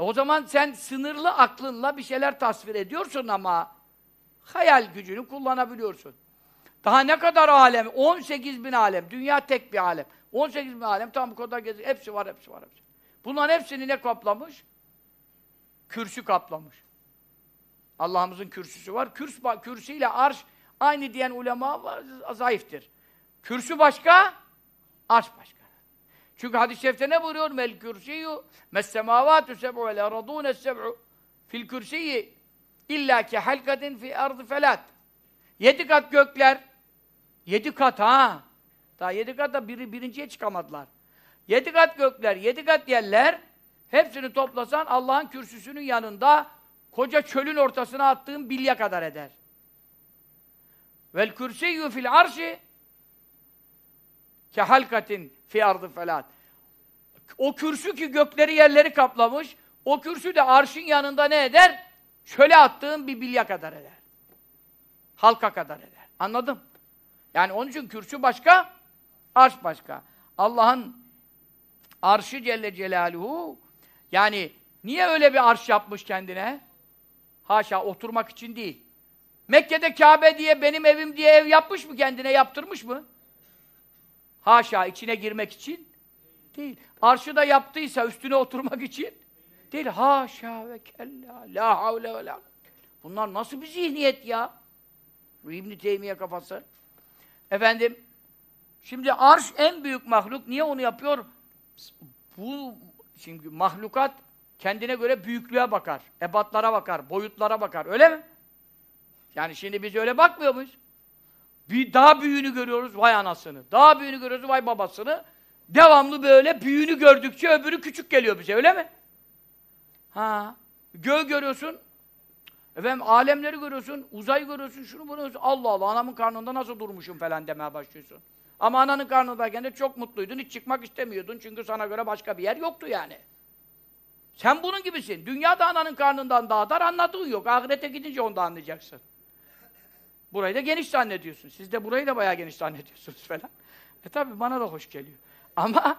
E, o zaman sen sınırlı aklınla bir şeyler tasvir ediyorsun ama hayal gücünü kullanabiliyorsun. Daha ne kadar alem? 18 bin alem. Dünya tek bir alem. 18 bin alem tam bu kadar geziyor. Hepsi var, hepsi var, hepsi. Bunların hepsini ne kaplamış? Kürsü kaplamış. Allah'ımızın kürsüsü var. Kürs, kürsüyle arş aynı diyen ulema var, zayıftır. Kürsü başka, arş başka. Çünkü hadis-i şerifte ne buyuruyor? Mel kürsiyyu mes semavatu seb'u vel eradûne seb'u fil kürsiyyi illa ki halkatin fi ardı felat. Yedi kat gökler, yedi kat ha. Daha yedi kat da biri, birinciye çıkamadılar. Yedi kat gökler, yedi kat yerler, hepsini toplasan Allah'ın kürsüsünün yanında koca çölün ortasına attığın bilye kadar eder. Vel kürsiyyü fil arşi ke halkatin fi ardı felat. O kürsü ki gökleri yerleri kaplamış, o kürsü de arşın yanında ne eder? Çöle attığın bir bilye kadar eder. Halka kadar eder. Anladım. Yani onun için kürsü başka, arş başka. Allah'ın arşı Celle Celaluhu yani niye öyle bir arş yapmış kendine? Haşa oturmak için değil. Mekke'de Kabe diye benim evim diye ev yapmış mı kendine yaptırmış mı? Haşa içine girmek için değil. Arşı da yaptıysa üstüne oturmak için değil. Haşa ve kella la havle ve la. Bunlar nasıl bir zihniyet ya? Bu İbn Teymiye kafası. Efendim şimdi arş en büyük mahluk. Niye onu yapıyor? Bu şimdi mahlukat kendine göre büyüklüğe bakar. Ebatlara bakar, boyutlara bakar. Öyle mi? Yani şimdi biz öyle bakmıyor muyuz? Daha büyüğünü görüyoruz, vay anasını. Daha büyüğünü görüyoruz, vay babasını. Devamlı böyle büyüğünü gördükçe öbürü küçük geliyor bize, öyle mi? Ha. Göğü görüyorsun, efendim alemleri görüyorsun, uzay görüyorsun, şunu bunu görüyorsun. Allah Allah, anamın karnında nasıl durmuşum falan demeye başlıyorsun. Ama ananın karnındayken de çok mutluydun, hiç çıkmak istemiyordun çünkü sana göre başka bir yer yoktu yani. Sen bunun gibisin. Dünyada ananın karnından daha dar anladığın yok. Ahirete gidince onu da anlayacaksın. Burayı da geniş zannediyorsun. Siz de burayı da bayağı geniş zannediyorsunuz falan. E tabi bana da hoş geliyor. Ama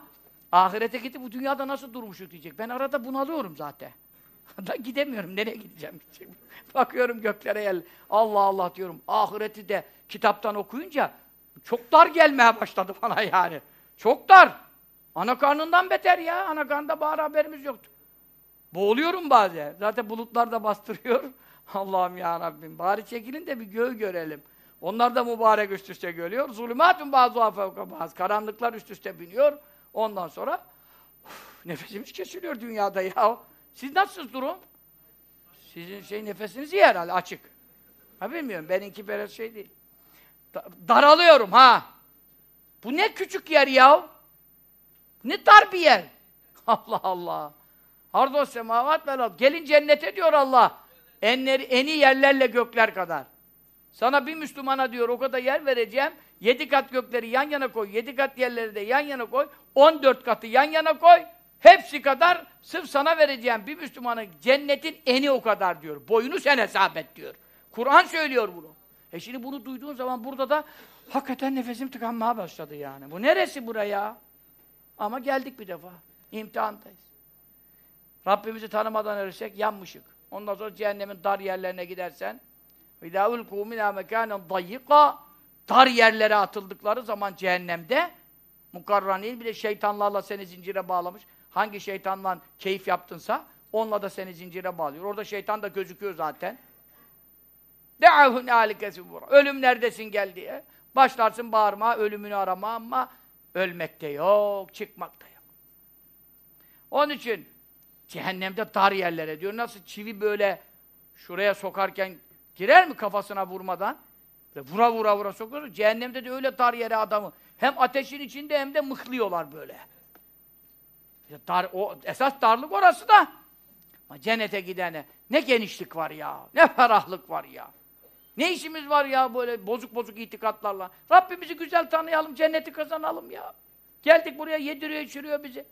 ahirete gidip bu dünyada nasıl durmuşuk diyecek. Ben arada bunalıyorum zaten. da gidemiyorum. Nereye gideceğim? Bakıyorum göklere yer. Allah Allah diyorum. Ahireti de kitaptan okuyunca çok dar gelmeye başladı bana yani. Çok dar. Ana karnından beter ya. Ana karnında bağır haberimiz yoktu. Boğuluyorum bazen. Zaten bulutlar da bastırıyor. Allah'ım ya Rabbim. Bari çekilin de bir göğü görelim. Onlar da mübarek üst üste görüyor. Zulümatun bazı fevka bazı. Karanlıklar üst üste biniyor. Ondan sonra uf, nefesimiz kesiliyor dünyada ya. Siz nasılsınız durum? Sizin şey nefesiniz iyi herhalde açık. Ha bilmiyorum. Benimki biraz şey değil. Da daralıyorum ha. Bu ne küçük yer ya. Ne dar bir yer. Allah Allah. Hardos semavat vel Gelin cennete diyor Allah. Enleri, eni yerlerle gökler kadar. Sana bir Müslümana diyor o kadar yer vereceğim. Yedi kat gökleri yan yana koy. Yedi kat yerleri de yan yana koy. On dört katı yan yana koy. Hepsi kadar sırf sana vereceğim bir Müslümanın cennetin eni o kadar diyor. Boyunu sen hesap et diyor. Kur'an söylüyor bunu. E şimdi bunu duyduğun zaman burada da hakikaten nefesim tıkanmaya başladı yani. Bu neresi buraya? Ama geldik bir defa. İmtihandayız. Rabbimizi tanımadan ölürsek yanmışık. Ondan sonra cehennemin dar yerlerine gidersen وَاِذَا اُلْقُوا مِنَا مَكَانًا ضَيِّقًا Dar yerlere atıldıkları zaman cehennemde mukarranin bir de şeytanlarla seni zincire bağlamış. Hangi şeytanla keyif yaptınsa onunla da seni zincire bağlıyor. Orada şeytan da gözüküyor zaten. دَعَهُ نَالِكَ Ölüm neredesin gel diye. Başlarsın bağırma, ölümünü arama ama ölmekte yok, çıkmakta yok. Onun için Cehennemde dar yerlere diyor. Nasıl çivi böyle şuraya sokarken girer mi kafasına vurmadan? Böyle vura vura vura sokuyor. Cehennemde de öyle dar yere adamı. Hem ateşin içinde hem de mıhlıyorlar böyle. Ya dar, o, esas darlık orası da. Ama cennete gidene ne genişlik var ya. Ne ferahlık var ya. Ne işimiz var ya böyle bozuk bozuk itikatlarla. Rabbimizi güzel tanıyalım, cenneti kazanalım ya. Geldik buraya yediriyor, içiriyor bizi.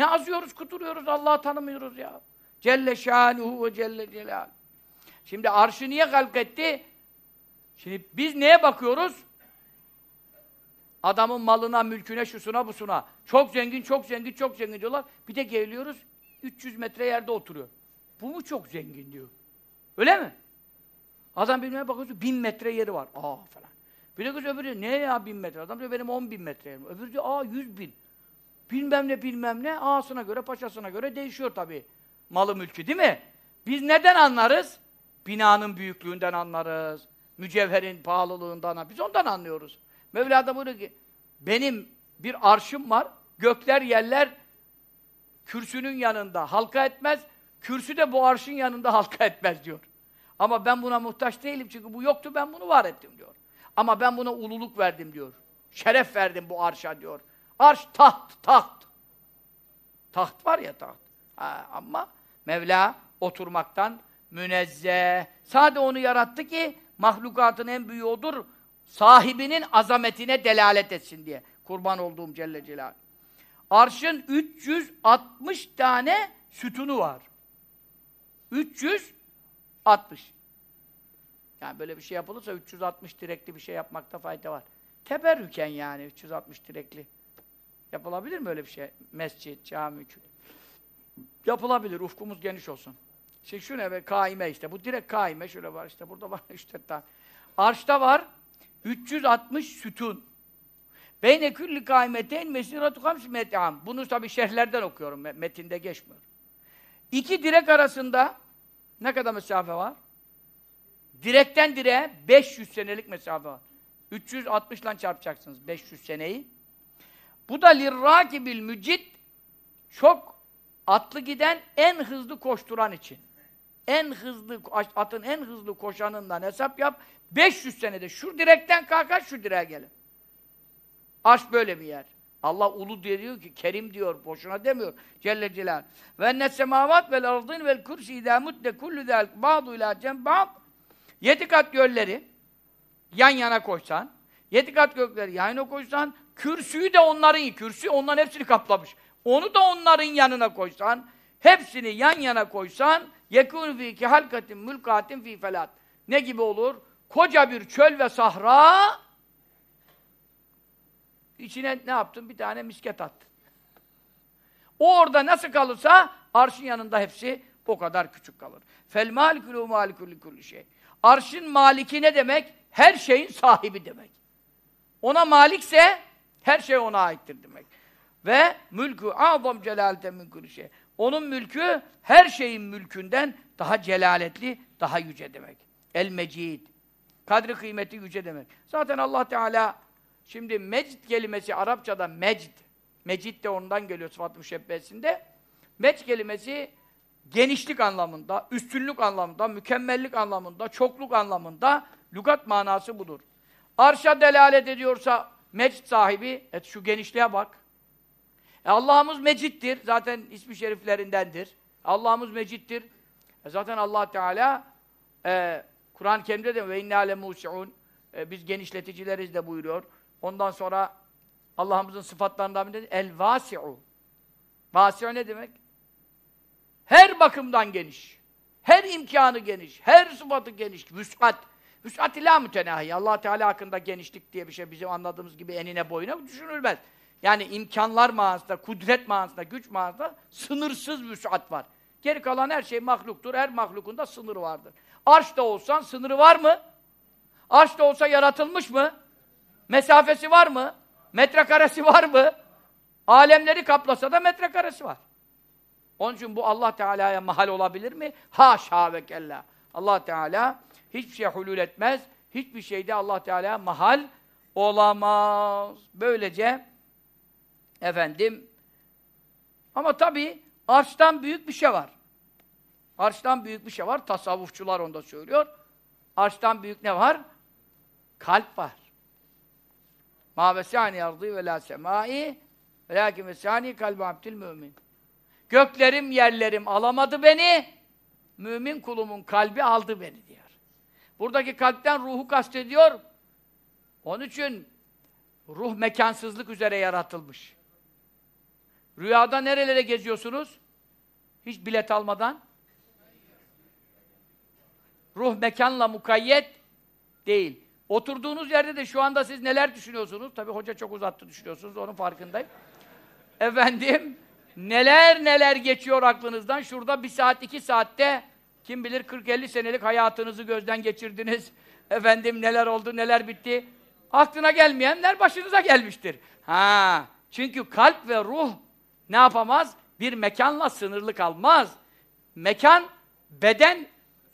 Ne azıyoruz, kuturuyoruz, Allah'ı tanımıyoruz ya. Celle şanuhu ve celle celal. Şimdi arşı niye halk? Şimdi biz neye bakıyoruz? Adamın malına, mülküne, şusuna, busuna. Çok zengin, çok zengin, çok zengin diyorlar. Bir de geliyoruz, 300 metre yerde oturuyor. Bu mu çok zengin diyor. Öyle mi? Adam bilmeye bakıyorsun, bin metre yeri var. Aa falan. Bir de kız öbürü, ne ya bin metre? Adam diyor, benim on bin metre yerim. Öbürü diyor, aa yüz bin. Bilmem ne, bilmem ne. Ağasına göre, paşasına göre değişiyor tabii. Malı mülkü değil mi? Biz neden anlarız? Binanın büyüklüğünden anlarız. Mücevherin pahalılığından, biz ondan anlıyoruz. Mevla da buyuruyor ki, benim bir arşım var, gökler yerler kürsünün yanında halka etmez, kürsü de bu arşın yanında halka etmez diyor. Ama ben buna muhtaç değilim çünkü bu yoktu, ben bunu var ettim diyor. Ama ben buna ululuk verdim diyor. Şeref verdim bu arşa diyor. Arş taht, taht. Taht var ya taht. Ha, ama Mevla oturmaktan münezzeh. Sade onu yarattı ki mahlukatın en büyüğü odur. Sahibinin azametine delalet etsin diye. Kurban olduğum Celle Celal. Arşın 360 tane sütunu var. 360. Yani böyle bir şey yapılırsa 360 direkli bir şey yapmakta fayda var. Teberrüken yani 360 direkli. Yapılabilir mi öyle bir şey? Mescit, cami, kül. Yapılabilir, ufkumuz geniş olsun. Şimdi şu ne be, kaime işte. Bu direkt kaime, şöyle var işte. Burada var 3 tane. Arşta var 360 sütun. Beyne külli kaimeteyn mesiratu hams met'am. Bunu tabi şerhlerden okuyorum, metinde geçmiyor. İki direk arasında ne kadar mesafe var? Direkten direğe 500 senelik mesafe var. 360 ile çarpacaksınız 500 seneyi. Bu da lirrakibil mücid çok atlı giden en hızlı koşturan için. En hızlı atın en hızlı koşanından hesap yap. 500 senede şu direkten kalkar şu direğe gelin. Arş böyle bir yer. Allah ulu diyor ki, kerim diyor, boşuna demiyor. Celle Celal. Ve ne semavat vel ardın vel kursi idâ mudde kullu zâlik ba'du ilâ cemba'd Yedi kat gölleri yan yana koysan, yedi kat gökleri yan yana koysan, kürsüyü de onların, kürsü onların hepsini kaplamış. Onu da onların yanına koysan, hepsini yan yana koysan, yekûn fî ki halkatin mülkâtin fî felât. Ne gibi olur? Koca bir çöl ve sahra, içine ne yaptın? Bir tane misket attın. O orada nasıl kalırsa, arşın yanında hepsi o kadar küçük kalır. Fel malikülü malikülü kulli şey. Arşın maliki ne demek? Her şeyin sahibi demek. Ona malikse her şey ona aittir demek. Ve mülkü azam celalete min şey. Onun mülkü her şeyin mülkünden daha celaletli, daha yüce demek. El mecid. Kadri kıymeti yüce demek. Zaten Allah Teala şimdi mecid kelimesi Arapçada mecd. Mecid de ondan geliyor sıfat müşebbesinde. Mecd kelimesi genişlik anlamında, üstünlük anlamında, mükemmellik anlamında, çokluk anlamında lügat manası budur. Arşa delalet ediyorsa mecid sahibi, et şu genişliğe bak. E Allah'ımız mecittir, zaten ismi şeriflerindendir. Allah'ımız mecittir. E zaten Allah Teala e, Kur'an-ı Kerim'de de ve inna e, biz genişleticileriz de buyuruyor. Ondan sonra Allah'ımızın sıfatlarından biri el vasi'u. Vasi'u ne demek? Her bakımdan geniş. Her imkanı geniş. Her sıfatı geniş. Vüs'at. Vüs'at ila mütenahi. allah Teala hakkında genişlik diye bir şey bizim anladığımız gibi enine boyuna düşünülmez. Yani imkanlar manasında, kudret manasında, güç manasında sınırsız vüs'at var. Geri kalan her şey mahluktur. Her mahlukun da sınırı vardır. Arş da olsan sınırı var mı? Arş da olsa yaratılmış mı? Mesafesi var mı? Metrekaresi var mı? Alemleri kaplasa da metrekaresi var. Onun için bu Allah Teala'ya mahal olabilir mi? Haşa ve kella. Allah Teala hiçbir şey hulul etmez. Hiçbir şeyde Allah Teala mahal olamaz. Böylece efendim ama tabi arştan büyük bir şey var. Arştan büyük bir şey var. Tasavvufçular onda söylüyor. Arştan büyük ne var? Kalp var. Ma vesani ardı ve la semai ve lakin vesani kalbi abdil mümin. Göklerim, yerlerim alamadı beni. Mümin kulumun kalbi aldı beni diyor. Buradaki kalpten ruhu kastediyor. Onun için ruh mekansızlık üzere yaratılmış. Rüyada nerelere geziyorsunuz? Hiç bilet almadan. Ruh mekanla mukayyet değil. Oturduğunuz yerde de şu anda siz neler düşünüyorsunuz? Tabii hoca çok uzattı düşünüyorsunuz, onun farkındayım. Efendim, neler neler geçiyor aklınızdan. Şurada bir saat, iki saatte kim bilir 40-50 senelik hayatınızı gözden geçirdiniz. Efendim neler oldu, neler bitti. Aklına gelmeyenler başınıza gelmiştir. Ha, çünkü kalp ve ruh ne yapamaz? Bir mekanla sınırlı kalmaz. Mekan, beden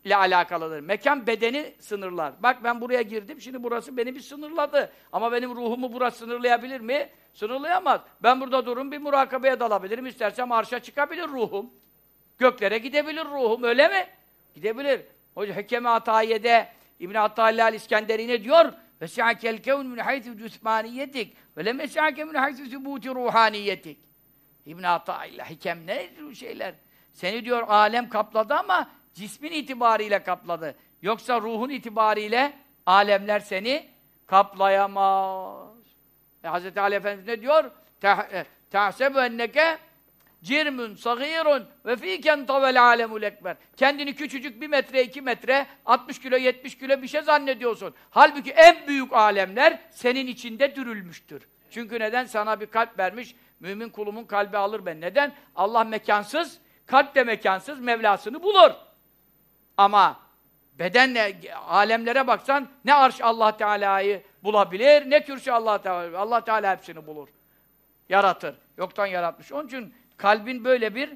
ile alakalıdır. Mekan bedeni sınırlar. Bak ben buraya girdim, şimdi burası beni bir sınırladı. Ama benim ruhumu burası sınırlayabilir mi? Sınırlayamaz. Ben burada durum bir murakabeye dalabilirim. İstersem arşa çıkabilir ruhum. Göklere gidebilir ruhum, öyle mi? Gidebilir. O Hekeme Atayiye'de İbn-i Attallal İskenderi ne diyor? وَسِعَكَ الْكَوْنُ مِنْ حَيْثُ جُثْمَانِيَّتِكَ وَلَمْ يَسِعَكَ مِنْ حَيْثُ ثُبُوتِ رُوحَانِيَّتِكَ İbn-i Atayillah, Hikem ne şeyler? Seni diyor alem kapladı ama cismin itibariyle kapladı. Yoksa ruhun itibariyle alemler seni kaplayamaz. E, Hz. Ali Efendimiz ne diyor? تَحْسَبُ اَنَّكَ cirmün sagirun ve fîken tavel alemul ekber. Kendini küçücük bir metre, iki metre, 60 kilo, 70 kilo bir şey zannediyorsun. Halbuki en büyük alemler senin içinde dürülmüştür. Çünkü neden? Sana bir kalp vermiş, mümin kulumun kalbi alır ben. Neden? Allah mekansız, kalp de mekansız, Mevlasını bulur. Ama bedenle, alemlere baksan ne arş Allah Teala'yı bulabilir, ne kürsü Allah Teala. Allah Teala hepsini bulur. Yaratır. Yoktan yaratmış. Onun için kalbin böyle bir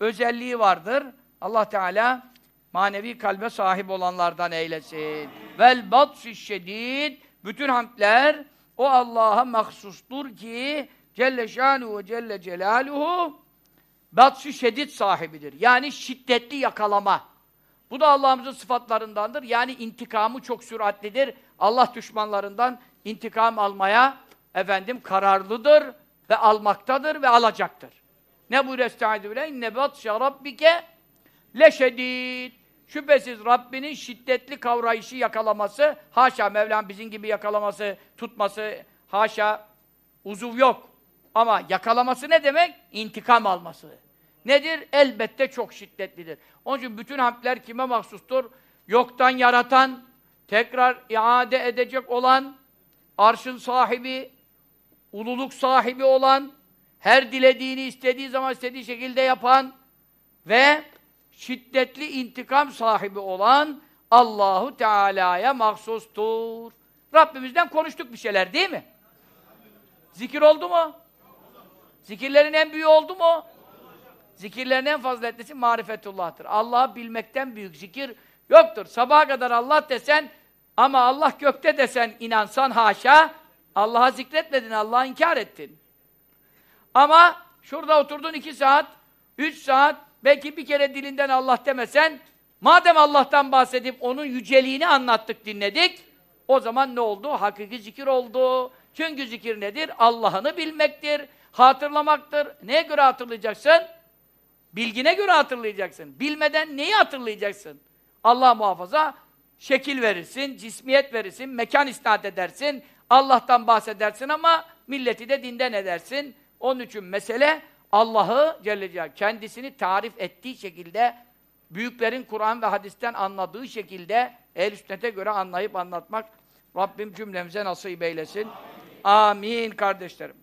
özelliği vardır. Allah Teala manevi kalbe sahip olanlardan eylesin. Vel batşi şedid bütün hamdler o Allah'a mahsustur ki Celle şanuhu ve Celle celaluhu batşi şedid sahibidir. Yani şiddetli yakalama. Bu da Allah'ımızın sıfatlarındandır. Yani intikamı çok süratlidir. Allah düşmanlarından intikam almaya efendim kararlıdır ve almaktadır ve alacaktır. Ne buyuruyor Estaizu bile? İnne batşe rabbike leşedid. Şüphesiz Rabbinin şiddetli kavrayışı, yakalaması, haşa Mevlam bizim gibi yakalaması, tutması, haşa uzuv yok. Ama yakalaması ne demek? İntikam alması. Nedir? Elbette çok şiddetlidir. Onun için bütün hamdler kime mahsustur? Yoktan yaratan, tekrar iade edecek olan, arşın sahibi, ululuk sahibi olan, her dilediğini istediği zaman istediği şekilde yapan ve şiddetli intikam sahibi olan Allahu Teala'ya mahsustur. Rabbimizden konuştuk bir şeyler değil mi? Zikir oldu mu? Zikirlerin en büyüğü oldu mu? Zikirlerin en faziletlisi marifetullah'tır. Allah'ı bilmekten büyük zikir yoktur. Sabaha kadar Allah desen ama Allah gökte desen inansan haşa Allah'a zikretmedin, Allah'ı inkar ettin. Ama şurada oturdun iki saat, üç saat, belki bir kere dilinden Allah demesen, madem Allah'tan bahsedip onun yüceliğini anlattık, dinledik, o zaman ne oldu? Hakiki zikir oldu. Çünkü zikir nedir? Allah'ını bilmektir, hatırlamaktır. Neye göre hatırlayacaksın? Bilgine göre hatırlayacaksın. Bilmeden neyi hatırlayacaksın? Allah muhafaza şekil verirsin, cismiyet verirsin, mekan isnat edersin, Allah'tan bahsedersin ama milleti de dinden edersin. Onun için mesele Allah'ı Celle Celaluhu kendisini tarif ettiği şekilde büyüklerin Kur'an ve hadisten anladığı şekilde el sünnete göre anlayıp anlatmak Rabbim cümlemize nasip eylesin. Amin, Amin kardeşlerim.